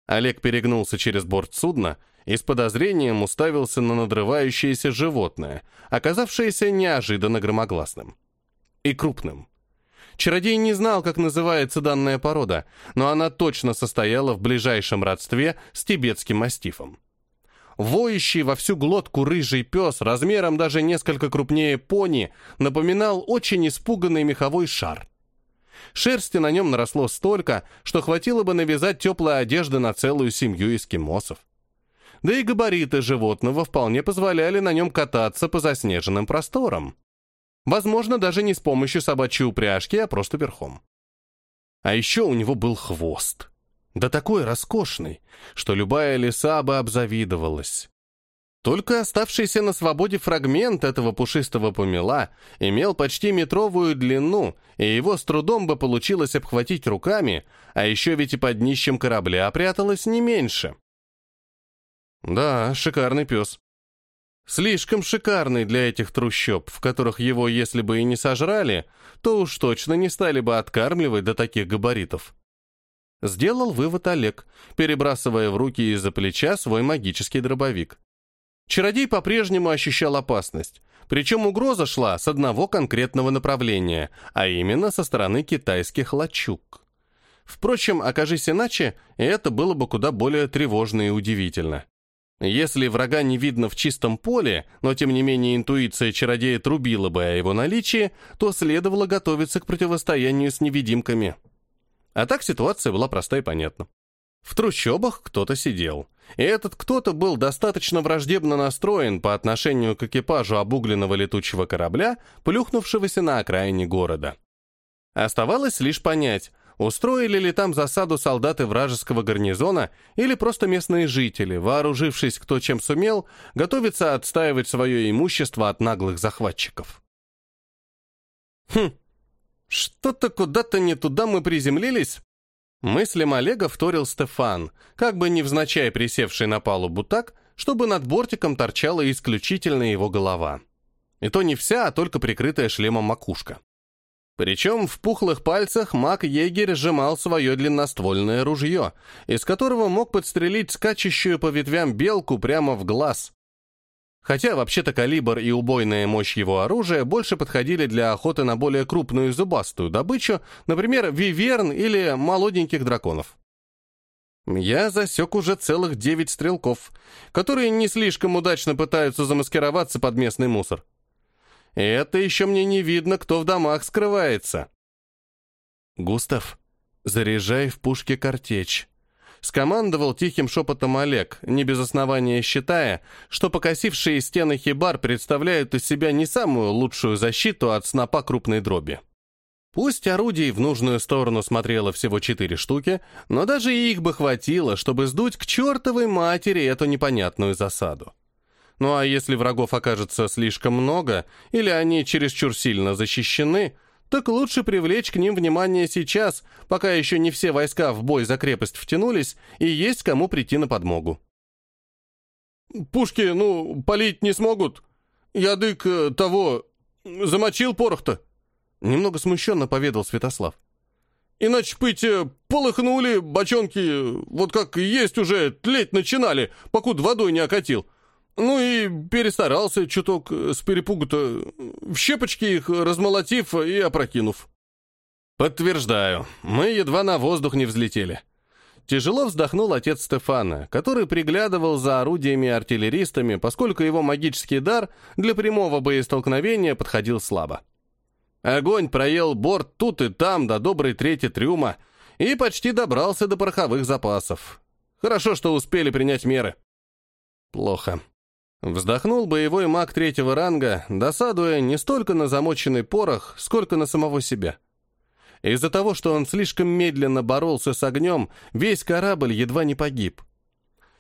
Олег перегнулся через борт судна и с подозрением уставился на надрывающееся животное, оказавшееся неожиданно громогласным. И крупным. Чародей не знал, как называется данная порода, но она точно состояла в ближайшем родстве с тибетским мастифом. Воющий во всю глотку рыжий пес, размером даже несколько крупнее пони, напоминал очень испуганный меховой шар. Шерсти на нем наросло столько, что хватило бы навязать теплой одежды на целую семью эскимосов. Да и габариты животного вполне позволяли на нем кататься по заснеженным просторам. Возможно, даже не с помощью собачьей упряжки, а просто верхом. А еще у него был хвост да такой роскошный, что любая лиса бы обзавидовалась. Только оставшийся на свободе фрагмент этого пушистого помела имел почти метровую длину, и его с трудом бы получилось обхватить руками, а еще ведь и под днищем корабля пряталось не меньше. Да, шикарный пес. Слишком шикарный для этих трущоб, в которых его, если бы и не сожрали, то уж точно не стали бы откармливать до таких габаритов. Сделал вывод Олег, перебрасывая в руки из-за плеча свой магический дробовик. Чародей по-прежнему ощущал опасность, причем угроза шла с одного конкретного направления, а именно со стороны китайских лачуг. Впрочем, окажись иначе, это было бы куда более тревожно и удивительно. Если врага не видно в чистом поле, но тем не менее интуиция чародея трубила бы о его наличии, то следовало готовиться к противостоянию с невидимками. А так ситуация была проста и понятна. В трущобах кто-то сидел. И этот кто-то был достаточно враждебно настроен по отношению к экипажу обугленного летучего корабля, плюхнувшегося на окраине города. Оставалось лишь понять, устроили ли там засаду солдаты вражеского гарнизона или просто местные жители, вооружившись кто чем сумел, готовятся отстаивать свое имущество от наглых захватчиков. Хм, что-то куда-то не туда мы приземлились. Мыслям Олега вторил Стефан, как бы невзначай присевший на палубу так, чтобы над бортиком торчала исключительно его голова. И то не вся, а только прикрытая шлемом макушка. Причем в пухлых пальцах маг-егерь сжимал свое длинноствольное ружье, из которого мог подстрелить скачущую по ветвям белку прямо в глаз, Хотя вообще-то калибр и убойная мощь его оружия больше подходили для охоты на более крупную зубастую добычу, например, виверн или молоденьких драконов. Я засек уже целых девять стрелков, которые не слишком удачно пытаются замаскироваться под местный мусор. Это еще мне не видно, кто в домах скрывается. Густав, заряжай в пушке картечь скомандовал тихим шепотом Олег, не без основания считая, что покосившие стены хибар представляют из себя не самую лучшую защиту от снопа крупной дроби. Пусть орудий в нужную сторону смотрело всего четыре штуки, но даже их бы хватило, чтобы сдуть к чертовой матери эту непонятную засаду. Ну а если врагов окажется слишком много, или они чересчур сильно защищены, так лучше привлечь к ним внимание сейчас, пока еще не все войска в бой за крепость втянулись, и есть кому прийти на подмогу. «Пушки, ну, полить не смогут. Я дык э, того... замочил порох-то», — немного смущенно поведал Святослав. «Иначе пыть э, полыхнули, бочонки, вот как есть уже, тлеть начинали, покуда водой не окатил. Ну и перестарался чуток с перепугу-то, в щепочки их размолотив и опрокинув. Подтверждаю, мы едва на воздух не взлетели. Тяжело вздохнул отец Стефана, который приглядывал за орудиями и артиллеристами, поскольку его магический дар для прямого боестолкновения подходил слабо. Огонь проел борт тут и там до доброй трети трюма и почти добрался до пороховых запасов. Хорошо, что успели принять меры. Плохо. Вздохнул боевой маг третьего ранга, досадуя не столько на замоченный порох, сколько на самого себя. Из-за того, что он слишком медленно боролся с огнем, весь корабль едва не погиб.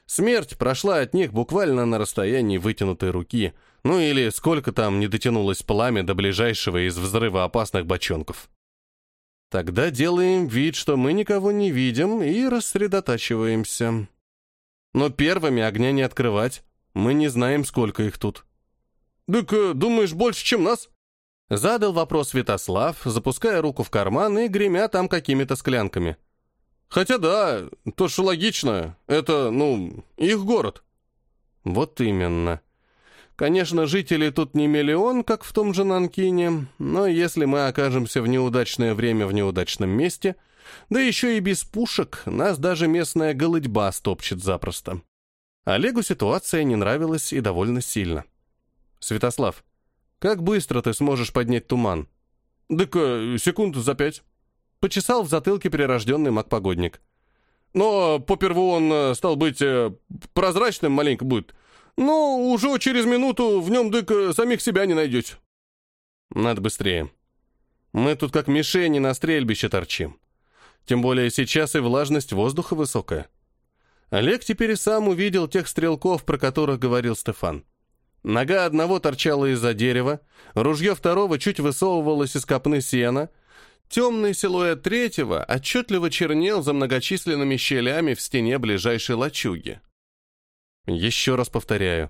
Смерть прошла от них буквально на расстоянии вытянутой руки, ну или сколько там не дотянулось пламя до ближайшего из взрывоопасных бочонков. Тогда делаем вид, что мы никого не видим, и рассредотачиваемся. Но первыми огня не открывать, мы не знаем, сколько их тут. «Так, э, думаешь, больше, чем нас?» Задал вопрос Святослав, запуская руку в карман и гремя там какими-то склянками. «Хотя да, то что логично. Это, ну, их город». «Вот именно. Конечно, жителей тут не миллион, как в том же Нанкине, но если мы окажемся в неудачное время в неудачном месте, да еще и без пушек, нас даже местная голодьба стопчет запросто». Олегу ситуация не нравилась и довольно сильно. «Святослав, как быстро ты сможешь поднять туман? Так э, секунд за пять. Почесал в затылке перерожденный маг-погодник. Но поперву он, э, стал быть, э, прозрачным маленько будет. Но уже через минуту в нем дык самих себя не найдете. Надо быстрее. Мы тут как мишени на стрельбище торчим. Тем более сейчас и влажность воздуха высокая. Олег теперь и сам увидел тех стрелков, про которых говорил Стефан. Нога одного торчала из-за дерева, ружье второго чуть высовывалось из копны сена, темный силуэт третьего отчетливо чернел за многочисленными щелями в стене ближайшей лачуги. Еще раз повторяю,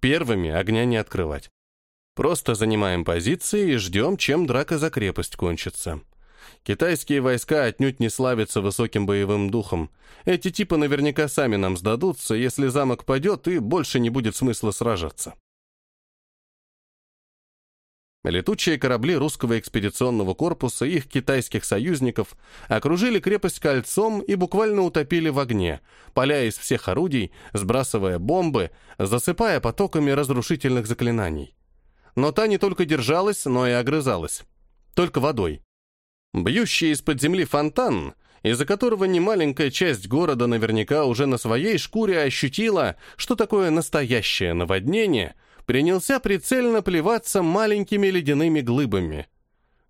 первыми огня не открывать. Просто занимаем позиции и ждем, чем драка за крепость кончится. Китайские войска отнюдь не славятся высоким боевым духом. Эти типы наверняка сами нам сдадутся, если замок падет, и больше не будет смысла сражаться. Летучие корабли русского экспедиционного корпуса и их китайских союзников окружили крепость кольцом и буквально утопили в огне, поля из всех орудий, сбрасывая бомбы, засыпая потоками разрушительных заклинаний. Но та не только держалась, но и огрызалась. Только водой. Бьющий из-под земли фонтан, из-за которого немаленькая часть города наверняка уже на своей шкуре ощутила, что такое настоящее наводнение — принялся прицельно плеваться маленькими ледяными глыбами.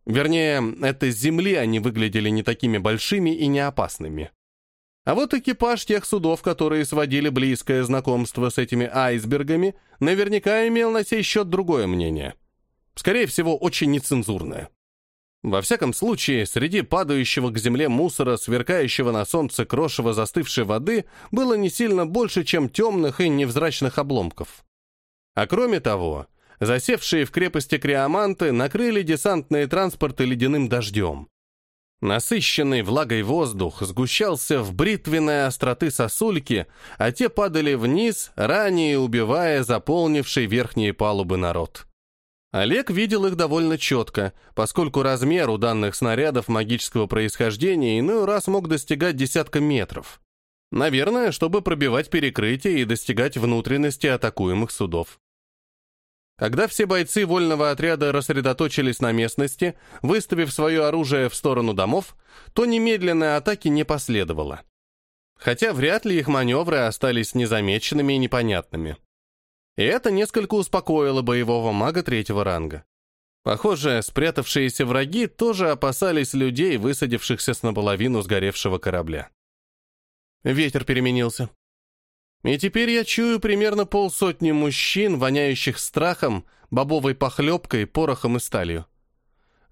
Вернее, это с земли они выглядели не такими большими и не опасными. А вот экипаж тех судов, которые сводили близкое знакомство с этими айсбергами, наверняка имел на сей счет другое мнение. Скорее всего, очень нецензурное. Во всяком случае, среди падающего к земле мусора, сверкающего на солнце крошево застывшей воды, было не сильно больше, чем темных и невзрачных обломков. А кроме того, засевшие в крепости криоманты накрыли десантные транспорты ледяным дождем. Насыщенный влагой воздух сгущался в бритвенной остроты сосульки, а те падали вниз, ранее убивая заполнивший верхние палубы народ. Олег видел их довольно четко, поскольку размер у данных снарядов магического происхождения иной раз мог достигать десятка метров. Наверное, чтобы пробивать перекрытие и достигать внутренности атакуемых судов. Когда все бойцы вольного отряда рассредоточились на местности, выставив свое оружие в сторону домов, то немедленной атаки не последовало. Хотя вряд ли их маневры остались незамеченными и непонятными. И это несколько успокоило боевого мага третьего ранга. Похоже, спрятавшиеся враги тоже опасались людей, высадившихся с наполовину сгоревшего корабля. Ветер переменился. И теперь я чую примерно полсотни мужчин, воняющих страхом, бобовой похлебкой, порохом и сталью.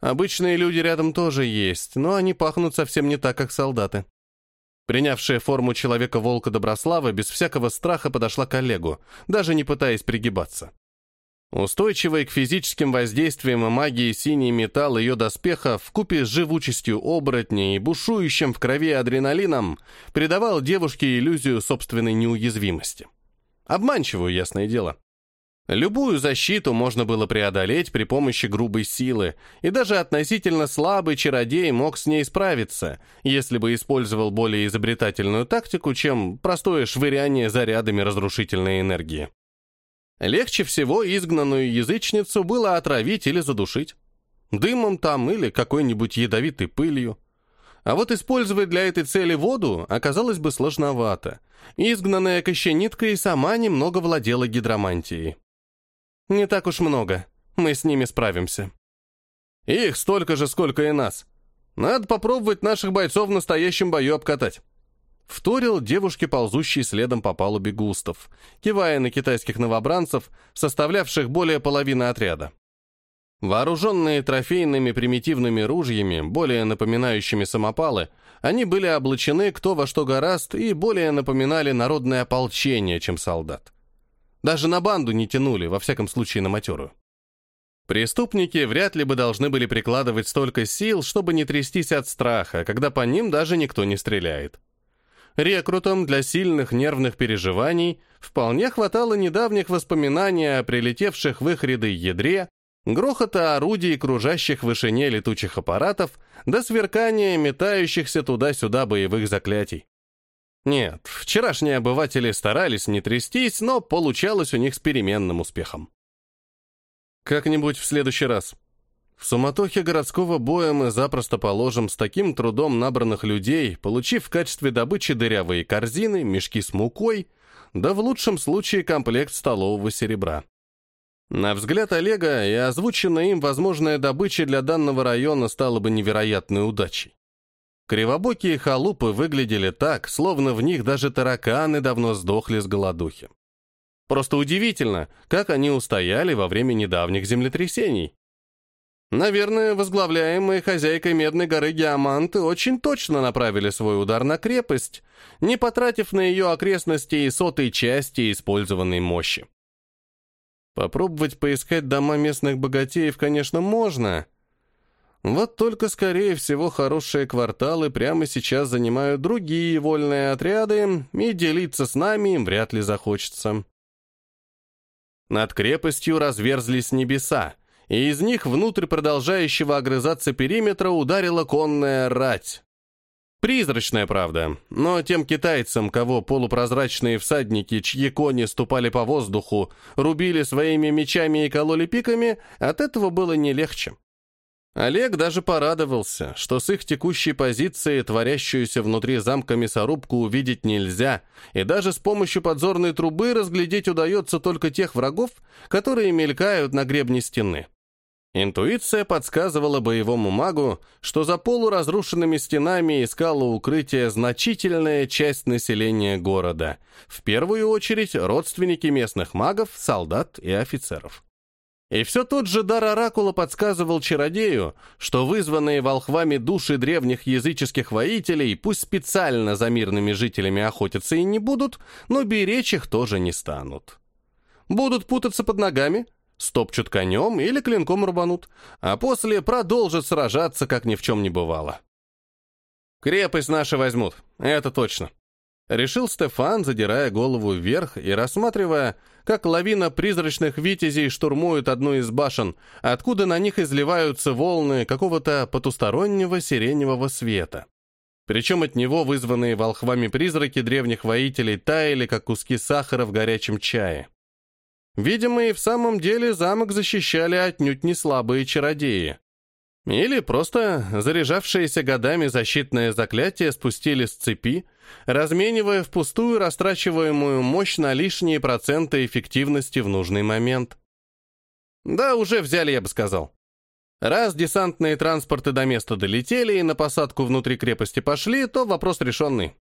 Обычные люди рядом тоже есть, но они пахнут совсем не так, как солдаты. Принявшая форму человека-волка Доброслава без всякого страха подошла к Олегу, даже не пытаясь пригибаться. Устойчивый к физическим воздействиям и магии синий металл ее доспеха в купе с живучестью оборотней и бушующим в крови адреналином придавал девушке иллюзию собственной неуязвимости. Обманчивую, ясное дело. Любую защиту можно было преодолеть при помощи грубой силы, и даже относительно слабый чародей мог с ней справиться, если бы использовал более изобретательную тактику, чем простое швыряние зарядами разрушительной энергии. Легче всего изгнанную язычницу было отравить или задушить. Дымом там или какой-нибудь ядовитой пылью. А вот использовать для этой цели воду оказалось бы сложновато. Изгнанная кощенитка и сама немного владела гидромантией. Не так уж много. Мы с ними справимся. Их столько же, сколько и нас. Надо попробовать наших бойцов в настоящем бою обкатать. Вторил девушке, ползущий следом по палубе Густав, кивая на китайских новобранцев, составлявших более половины отряда. Вооруженные трофейными примитивными ружьями, более напоминающими самопалы, они были облачены кто во что гораст и более напоминали народное ополчение, чем солдат. Даже на банду не тянули, во всяком случае на матерую. Преступники вряд ли бы должны были прикладывать столько сил, чтобы не трястись от страха, когда по ним даже никто не стреляет. Рекрутам для сильных нервных переживаний вполне хватало недавних воспоминаний о прилетевших в их ряды ядре, грохота орудий, кружащих в вышине летучих аппаратов, до сверкания метающихся туда-сюда боевых заклятий. Нет, вчерашние обыватели старались не трястись, но получалось у них с переменным успехом. Как-нибудь в следующий раз. В суматохе городского боя мы запросто положим с таким трудом набранных людей, получив в качестве добычи дырявые корзины, мешки с мукой, да в лучшем случае комплект столового серебра. На взгляд Олега и озвученная им возможная добыча для данного района стала бы невероятной удачей. Кривобокие халупы выглядели так, словно в них даже тараканы давно сдохли с голодухи. Просто удивительно, как они устояли во время недавних землетрясений. Наверное, возглавляемые хозяйкой Медной горы Геоманты очень точно направили свой удар на крепость, не потратив на ее окрестности и сотой части использованной мощи. Попробовать поискать дома местных богатеев, конечно, можно, вот только, скорее всего, хорошие кварталы прямо сейчас занимают другие вольные отряды, и делиться с нами им вряд ли захочется. Над крепостью разверзлись небеса, и из них внутрь продолжающего огрызаться периметра ударила конная рать. Призрачная, правда, но тем китайцам, кого полупрозрачные всадники, чьи кони ступали по воздуху, рубили своими мечами и кололи пиками, от этого было не легче. Олег даже порадовался, что с их текущей позиции творящуюся внутри замка мясорубку увидеть нельзя, и даже с помощью подзорной трубы разглядеть удается только тех врагов, которые мелькают на гребне стены. Интуиция подсказывала боевому магу, что за полуразрушенными стенами искала укрытие значительная часть населения города, в первую очередь родственники местных магов, солдат и офицеров. И все тот же дар Оракула подсказывал чародею, что вызванные волхвами души древних языческих воителей пусть специально за мирными жителями охотятся и не будут, но беречь их тоже не станут. Будут путаться под ногами, стопчут конем или клинком рубанут, а после продолжат сражаться, как ни в чем не бывало. Крепость наши возьмут, это точно. Решил Стефан, задирая голову вверх и рассматривая, как лавина призрачных витязей штурмует одну из башен, откуда на них изливаются волны какого-то потустороннего сиреневого света. Причем от него вызванные волхвами призраки древних воителей таяли, как куски сахара в горячем чае. Видимо, и в самом деле замок защищали отнюдь не слабые чародеи. Или просто заряжавшиеся годами защитное заклятие спустили с цепи, разменивая впустую растрачиваемую мощь на лишние проценты эффективности в нужный момент. Да, уже взяли, я бы сказал. Раз десантные транспорты до места долетели и на посадку внутри крепости пошли, то вопрос решенный.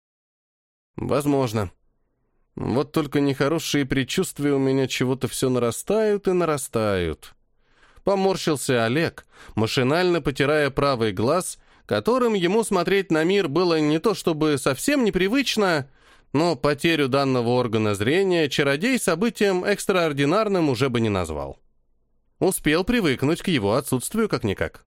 Возможно. Вот только нехорошие предчувствия у меня чего-то все нарастают и нарастают. Поморщился Олег, машинально потирая правый глаз, которым ему смотреть на мир было не то чтобы совсем непривычно, но потерю данного органа зрения чародей событием экстраординарным уже бы не назвал. Успел привыкнуть к его отсутствию как-никак.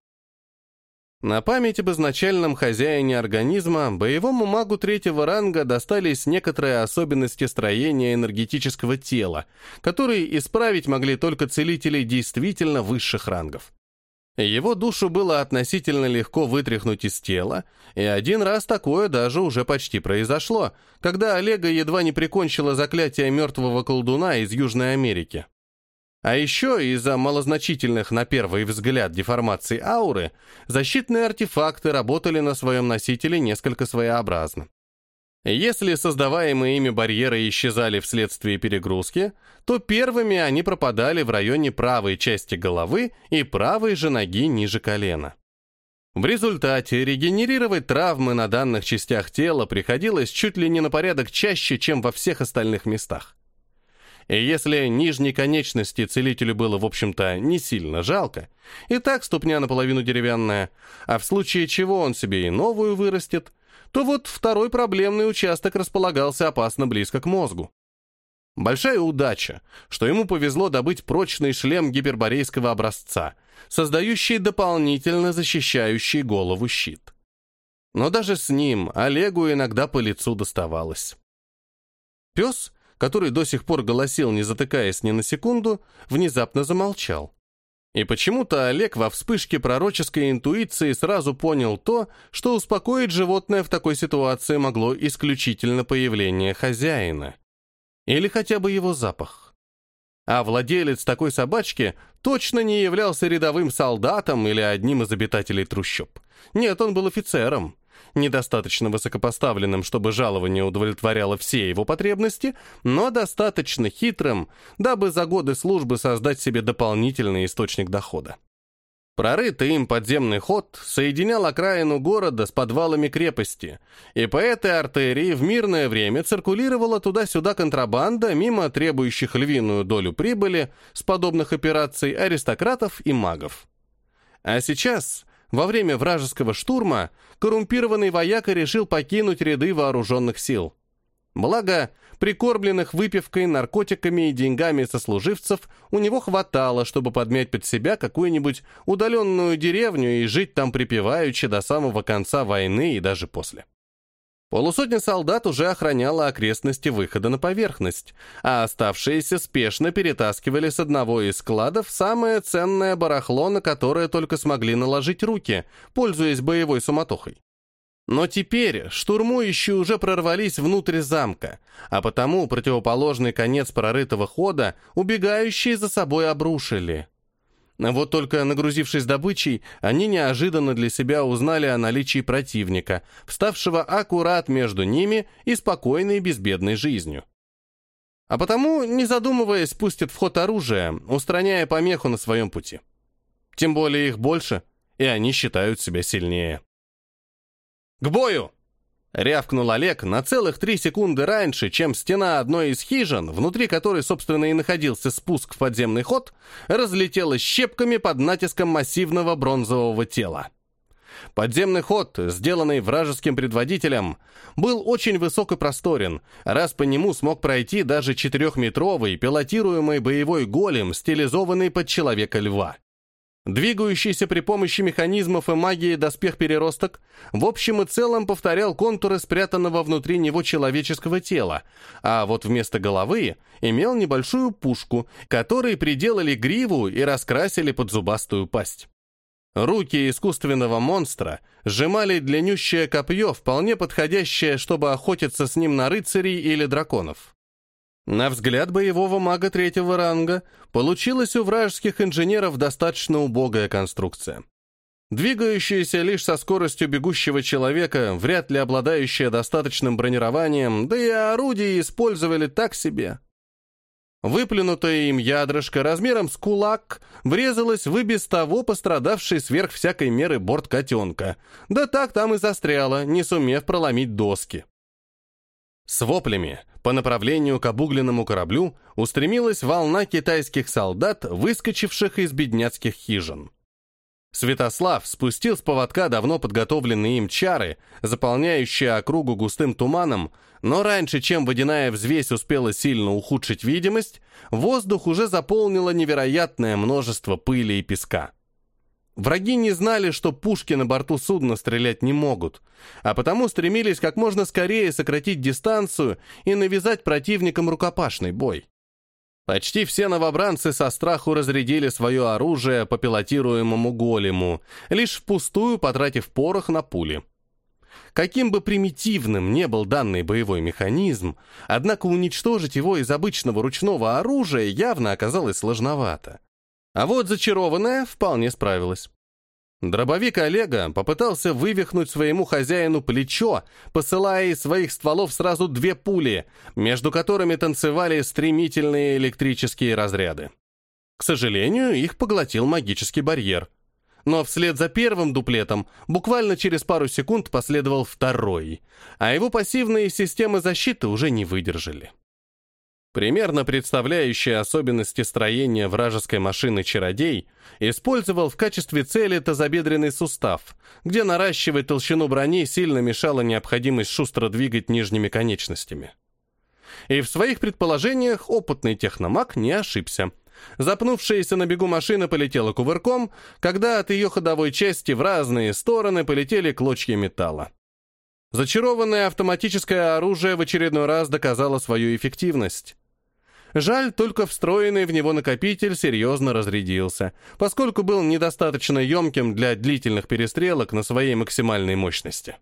На память об изначальном хозяине организма боевому магу третьего ранга достались некоторые особенности строения энергетического тела, которые исправить могли только целители действительно высших рангов. Его душу было относительно легко вытряхнуть из тела, и один раз такое даже уже почти произошло, когда Олега едва не прикончило заклятие мертвого колдуна из Южной Америки. А еще из-за малозначительных на первый взгляд деформаций ауры, защитные артефакты работали на своем носителе несколько своеобразно. Если создаваемые ими барьеры исчезали вследствие перегрузки, то первыми они пропадали в районе правой части головы и правой же ноги ниже колена. В результате регенерировать травмы на данных частях тела приходилось чуть ли не на порядок чаще, чем во всех остальных местах. И если нижней конечности целителю было, в общем-то, не сильно жалко, и так ступня наполовину деревянная, а в случае чего он себе и новую вырастет, то вот второй проблемный участок располагался опасно близко к мозгу. Большая удача, что ему повезло добыть прочный шлем гиперборейского образца, создающий дополнительно защищающий голову щит. Но даже с ним Олегу иногда по лицу доставалось. Пес который до сих пор голосил, не затыкаясь ни на секунду, внезапно замолчал. И почему-то Олег во вспышке пророческой интуиции сразу понял то, что успокоить животное в такой ситуации могло исключительно появление хозяина. Или хотя бы его запах. А владелец такой собачки точно не являлся рядовым солдатом или одним из обитателей трущоб. Нет, он был офицером недостаточно высокопоставленным, чтобы жалование удовлетворяло все его потребности, но достаточно хитрым, дабы за годы службы создать себе дополнительный источник дохода. Прорытый им подземный ход соединял окраину города с подвалами крепости, и по этой артерии в мирное время циркулировала туда-сюда контрабанда мимо требующих львиную долю прибыли с подобных операций аристократов и магов. А сейчас во время вражеского штурма коррумпированный вояка решил покинуть ряды вооруженных сил. Благо, прикормленных выпивкой, наркотиками и деньгами сослуживцев у него хватало, чтобы подмять под себя какую-нибудь удаленную деревню и жить там припеваючи до самого конца войны и даже после. Полусотня солдат уже охраняла окрестности выхода на поверхность, а оставшиеся спешно перетаскивали с одного из складов самое ценное барахло, на которое только смогли наложить руки, пользуясь боевой суматохой. Но теперь штурмующие уже прорвались внутрь замка, а потому противоположный конец прорытого хода убегающие за собой обрушили. Вот только нагрузившись добычей, они неожиданно для себя узнали о наличии противника, вставшего аккурат между ними и спокойной безбедной жизнью. А потому, не задумываясь, пустят в ход оружие, устраняя помеху на своем пути. Тем более их больше, и они считают себя сильнее. «К бою!» Рявкнул Олег на целых три секунды раньше, чем стена одной из хижин, внутри которой, собственно, и находился спуск в подземный ход, разлетелась щепками под натиском массивного бронзового тела. Подземный ход, сделанный вражеским предводителем, был очень высок и просторен, раз по нему смог пройти даже четырехметровый пилотируемый боевой голем, стилизованный под человека-льва. Двигающийся при помощи механизмов и магии доспех-переросток в общем и целом повторял контуры спрятанного внутри него человеческого тела, а вот вместо головы имел небольшую пушку, которой приделали гриву и раскрасили под зубастую пасть. Руки искусственного монстра сжимали длиннющее копье, вполне подходящее, чтобы охотиться с ним на рыцарей или драконов. На взгляд боевого мага третьего ранга, получилась у вражеских инженеров достаточно убогая конструкция. Двигающаяся лишь со скоростью бегущего человека, вряд ли обладающая достаточным бронированием, да и орудия использовали так себе. Выплюнутое им ядрышко размером с кулак врезалось в и без того пострадавший сверх всякой меры борт котенка, да так там и застряло, не сумев проломить доски. С воплями по направлению к обугленному кораблю устремилась волна китайских солдат, выскочивших из бедняцких хижин. Святослав спустил с поводка давно подготовленные им чары, заполняющие округу густым туманом, но раньше, чем водяная взвесь успела сильно ухудшить видимость, воздух уже заполнило невероятное множество пыли и песка. Враги не знали, что пушки на борту судна стрелять не могут, а потому стремились как можно скорее сократить дистанцию и навязать противникам рукопашный бой. Почти все новобранцы со страху разрядили свое оружие по пилотируемому голему, лишь впустую потратив порох на пули. Каким бы примитивным не был данный боевой механизм, однако уничтожить его из обычного ручного оружия явно оказалось сложновато. А вот зачарованная вполне справилась. Дробовик Олега попытался вывихнуть своему хозяину плечо, посылая из своих стволов сразу две пули, между которыми танцевали стремительные электрические разряды. К сожалению, их поглотил магический барьер. Но вслед за первым дуплетом буквально через пару секунд последовал второй, а его пассивные системы защиты уже не выдержали примерно представляющий особенности строения вражеской машины чародей, использовал в качестве цели тазобедренный сустав, где наращивать толщину брони сильно мешала необходимость шустро двигать нижними конечностями. И в своих предположениях опытный техномаг не ошибся. Запнувшаяся на бегу машина полетела кувырком, когда от ее ходовой части в разные стороны полетели клочья металла. Зачарованное автоматическое оружие в очередной раз доказало свою эффективность. Жаль, только встроенный в него накопитель серьезно разрядился, поскольку был недостаточно емким для длительных перестрелок на своей максимальной мощности.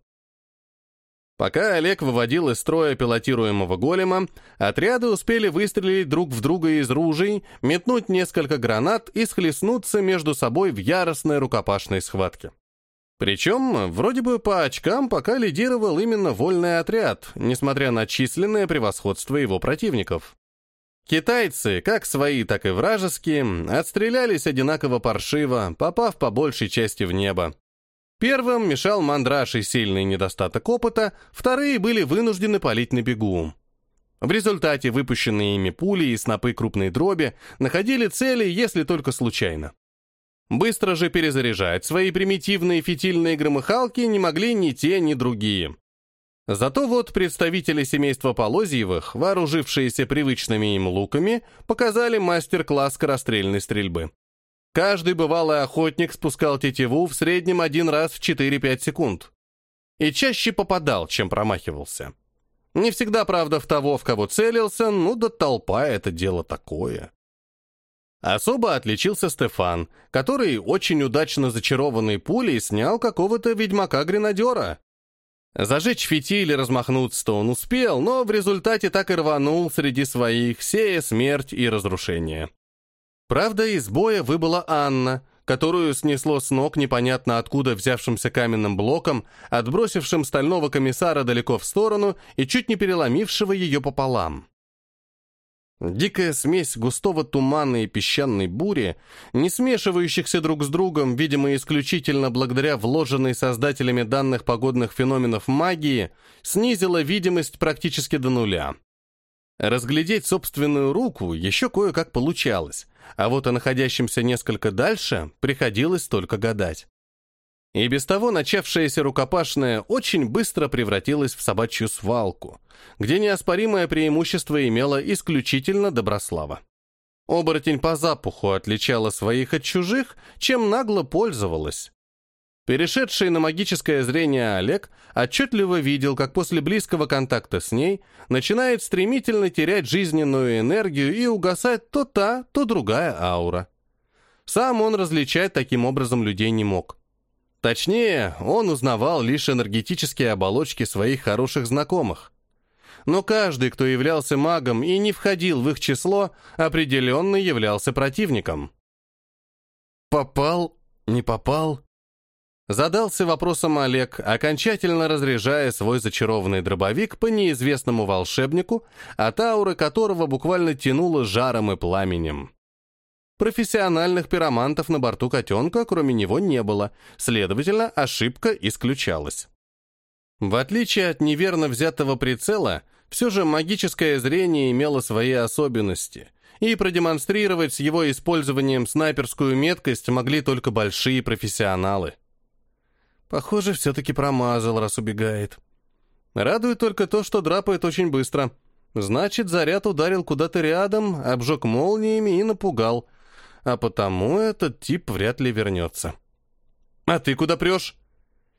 Пока Олег выводил из строя пилотируемого голема, отряды успели выстрелить друг в друга из ружей, метнуть несколько гранат и схлестнуться между собой в яростной рукопашной схватке. Причем, вроде бы по очкам пока лидировал именно вольный отряд, несмотря на численное превосходство его противников. Китайцы, как свои, так и вражеские, отстрелялись одинаково паршиво, попав по большей части в небо. Первым мешал мандраж и сильный недостаток опыта, вторые были вынуждены палить на бегу. В результате выпущенные ими пули и снопы крупной дроби находили цели, если только случайно. Быстро же перезаряжать свои примитивные фитильные громыхалки не могли ни те, ни другие. Зато вот представители семейства Полозьевых, вооружившиеся привычными им луками, показали мастер-класс скорострельной стрельбы. Каждый бывалый охотник спускал тетиву в среднем один раз в 4-5 секунд. И чаще попадал, чем промахивался. Не всегда, правда, в того, в кого целился, ну да толпа — это дело такое. Особо отличился Стефан, который очень удачно зачарованной пулей снял какого-то ведьмака-гренадера, Зажечь фитиль и размахнуться-то он успел, но в результате так и рванул среди своих, сея смерть и разрушение. Правда, из боя выбыла Анна, которую снесло с ног непонятно откуда взявшимся каменным блоком, отбросившим стального комиссара далеко в сторону и чуть не переломившего ее пополам. Дикая смесь густого тумана и песчаной бури, не смешивающихся друг с другом, видимо, исключительно благодаря вложенной создателями данных погодных феноменов магии, снизила видимость практически до нуля. Разглядеть собственную руку еще кое-как получалось, а вот о находящемся несколько дальше приходилось только гадать. И без того начавшаяся рукопашная очень быстро превратилась в собачью свалку, где неоспоримое преимущество имела исключительно Доброслава. Оборотень по запаху отличала своих от чужих, чем нагло пользовалась. Перешедший на магическое зрение Олег отчетливо видел, как после близкого контакта с ней начинает стремительно терять жизненную энергию и угасать то та, то другая аура. Сам он различать таким образом людей не мог. Точнее, он узнавал лишь энергетические оболочки своих хороших знакомых. Но каждый, кто являлся магом и не входил в их число, определенно являлся противником. «Попал? Не попал?» Задался вопросом Олег, окончательно разряжая свой зачарованный дробовик по неизвестному волшебнику, от ауры которого буквально тянуло жаром и пламенем. Профессиональных пиромантов на борту котенка, кроме него, не было, следовательно, ошибка исключалась. В отличие от неверно взятого прицела, все же магическое зрение имело свои особенности, и продемонстрировать с его использованием снайперскую меткость могли только большие профессионалы. Похоже, все-таки промазал, раз убегает. Радует только то, что драпает очень быстро. Значит, заряд ударил куда-то рядом, обжег молниями и напугал, а потому этот тип вряд ли вернется. «А ты куда прешь?»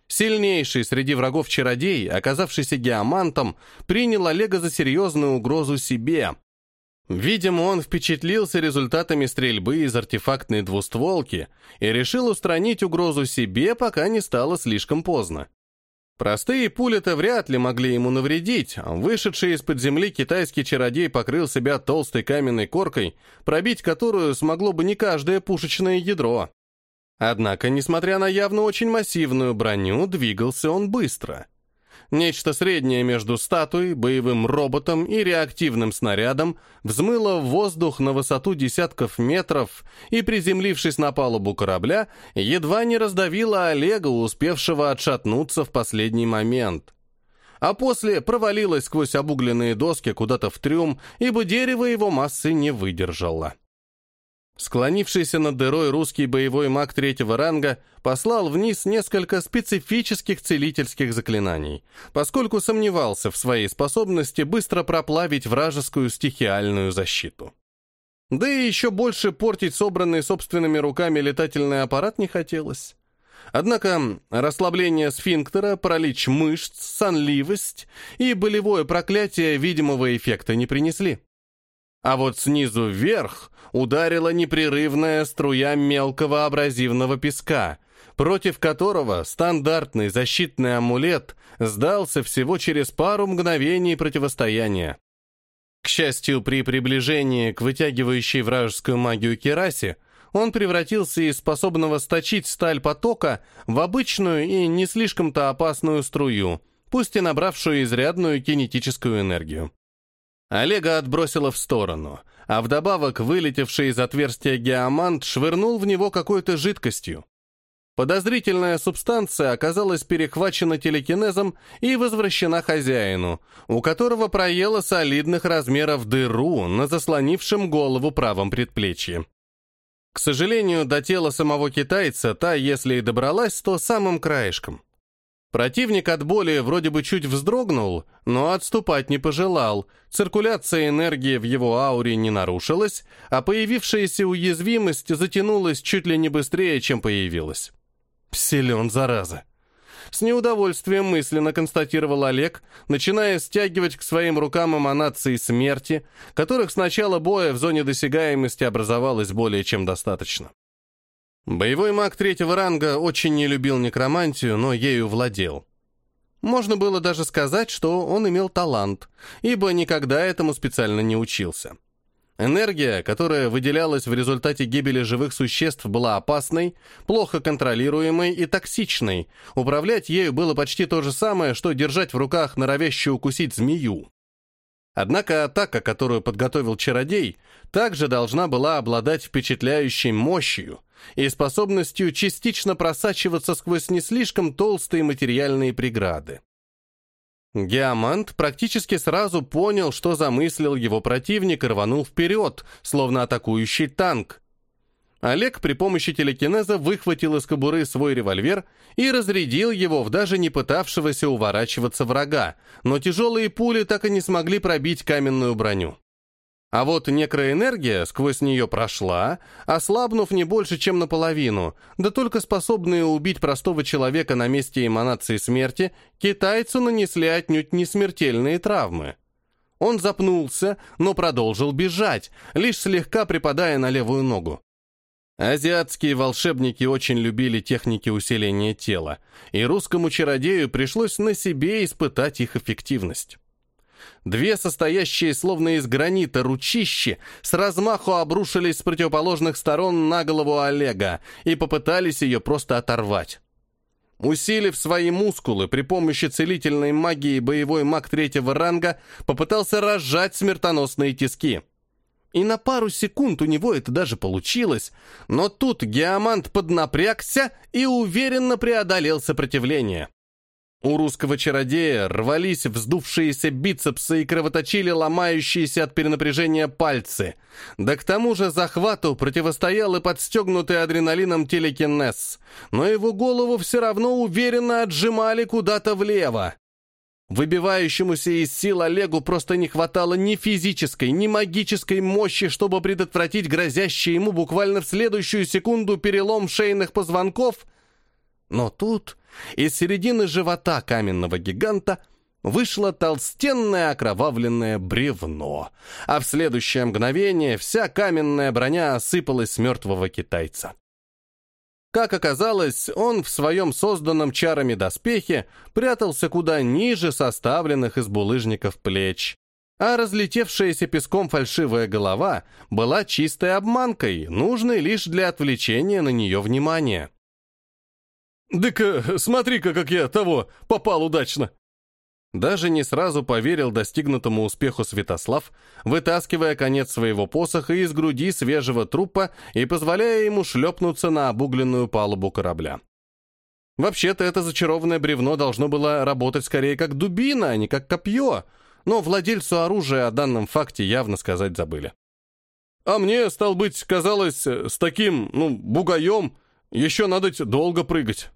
Сильнейший среди врагов чародей, оказавшийся геомантом, принял Олега за серьезную угрозу себе. Видимо, он впечатлился результатами стрельбы из артефактной двустволки и решил устранить угрозу себе, пока не стало слишком поздно. Простые пули-то вряд ли могли ему навредить. Вышедший из-под земли китайский чародей покрыл себя толстой каменной коркой, пробить которую смогло бы не каждое пушечное ядро. Однако, несмотря на явно очень массивную броню, двигался он быстро. Нечто среднее между статуей, боевым роботом и реактивным снарядом взмыло в воздух на высоту десятков метров и, приземлившись на палубу корабля, едва не раздавило Олега, успевшего отшатнуться в последний момент. А после провалилось сквозь обугленные доски куда-то в трюм, ибо дерево его массы не выдержало. Склонившийся над дырой русский боевой маг третьего ранга послал вниз несколько специфических целительских заклинаний, поскольку сомневался в своей способности быстро проплавить вражескую стихиальную защиту. Да и еще больше портить собранный собственными руками летательный аппарат не хотелось. Однако расслабление сфинктера, паралич мышц, сонливость и болевое проклятие видимого эффекта не принесли. А вот снизу вверх ударила непрерывная струя мелкого абразивного песка, против которого стандартный защитный амулет сдался всего через пару мгновений противостояния. К счастью, при приближении к вытягивающей вражескую магию керасе он превратился из способного сточить сталь потока в обычную и не слишком-то опасную струю, пусть и набравшую изрядную кинетическую энергию. Олега отбросило в сторону, а вдобавок вылетевший из отверстия геомант швырнул в него какой-то жидкостью. Подозрительная субстанция оказалась перехвачена телекинезом и возвращена хозяину, у которого проела солидных размеров дыру на заслонившем голову правом предплечье. К сожалению, до тела самого китайца та, если и добралась, то самым краешком. Противник от боли вроде бы чуть вздрогнул, но отступать не пожелал. Циркуляция энергии в его ауре не нарушилась, а появившаяся уязвимость затянулась чуть ли не быстрее, чем появилась. Силен, зараза. С неудовольствием мысленно констатировал Олег, начиная стягивать к своим рукам эманации смерти, которых с начала боя в зоне досягаемости образовалось более чем достаточно. Боевой маг третьего ранга очень не любил некромантию, но ею владел. Можно было даже сказать, что он имел талант, ибо никогда этому специально не учился. Энергия, которая выделялась в результате гибели живых существ, была опасной, плохо контролируемой и токсичной. Управлять ею было почти то же самое, что держать в руках норовящую укусить змею. Однако атака, которую подготовил чародей, также должна была обладать впечатляющей мощью и способностью частично просачиваться сквозь не слишком толстые материальные преграды. Геомант практически сразу понял, что замыслил его противник и рванул вперед, словно атакующий танк, Олег при помощи телекинеза выхватил из кобуры свой револьвер и разрядил его в даже не пытавшегося уворачиваться врага, но тяжелые пули так и не смогли пробить каменную броню. А вот некроэнергия сквозь нее прошла, ослабнув не больше, чем наполовину, да только способные убить простого человека на месте эманации смерти, китайцу нанесли отнюдь не смертельные травмы. Он запнулся, но продолжил бежать, лишь слегка припадая на левую ногу. Азиатские волшебники очень любили техники усиления тела, и русскому чародею пришлось на себе испытать их эффективность. Две состоящие словно из гранита ручищи с размаху обрушились с противоположных сторон на голову Олега и попытались ее просто оторвать. Усилив свои мускулы при помощи целительной магии, боевой маг третьего ранга попытался разжать смертоносные тиски – и на пару секунд у него это даже получилось, но тут геомант поднапрягся и уверенно преодолел сопротивление. У русского чародея рвались вздувшиеся бицепсы и кровоточили ломающиеся от перенапряжения пальцы. Да к тому же захвату противостоял и подстегнутый адреналином телекинез, но его голову все равно уверенно отжимали куда-то влево. Выбивающемуся из сил Олегу просто не хватало ни физической, ни магической мощи, чтобы предотвратить грозящий ему буквально в следующую секунду перелом шейных позвонков, Но тут из середины живота каменного гиганта вышло толстенное окровавленное бревно, а в следующее мгновение вся каменная броня осыпалась с мертвого китайца. Как оказалось, он в своем созданном чарами доспехе прятался куда ниже составленных из булыжников плеч, а разлетевшаяся песком фальшивая голова была чистой обманкой, нужной лишь для отвлечения на нее внимания. «Дык, смотри-ка, как я того попал удачно!» Даже не сразу поверил достигнутому успеху Святослав, вытаскивая конец своего посоха из груди свежего трупа и позволяя ему шлепнуться на обугленную палубу корабля. Вообще-то это зачарованное бревно должно было работать скорее как дубина, а не как копье, но владельцу оружия о данном факте явно сказать забыли. А мне, стал быть, казалось, с таким, ну, бугаем, еще надо долго прыгать.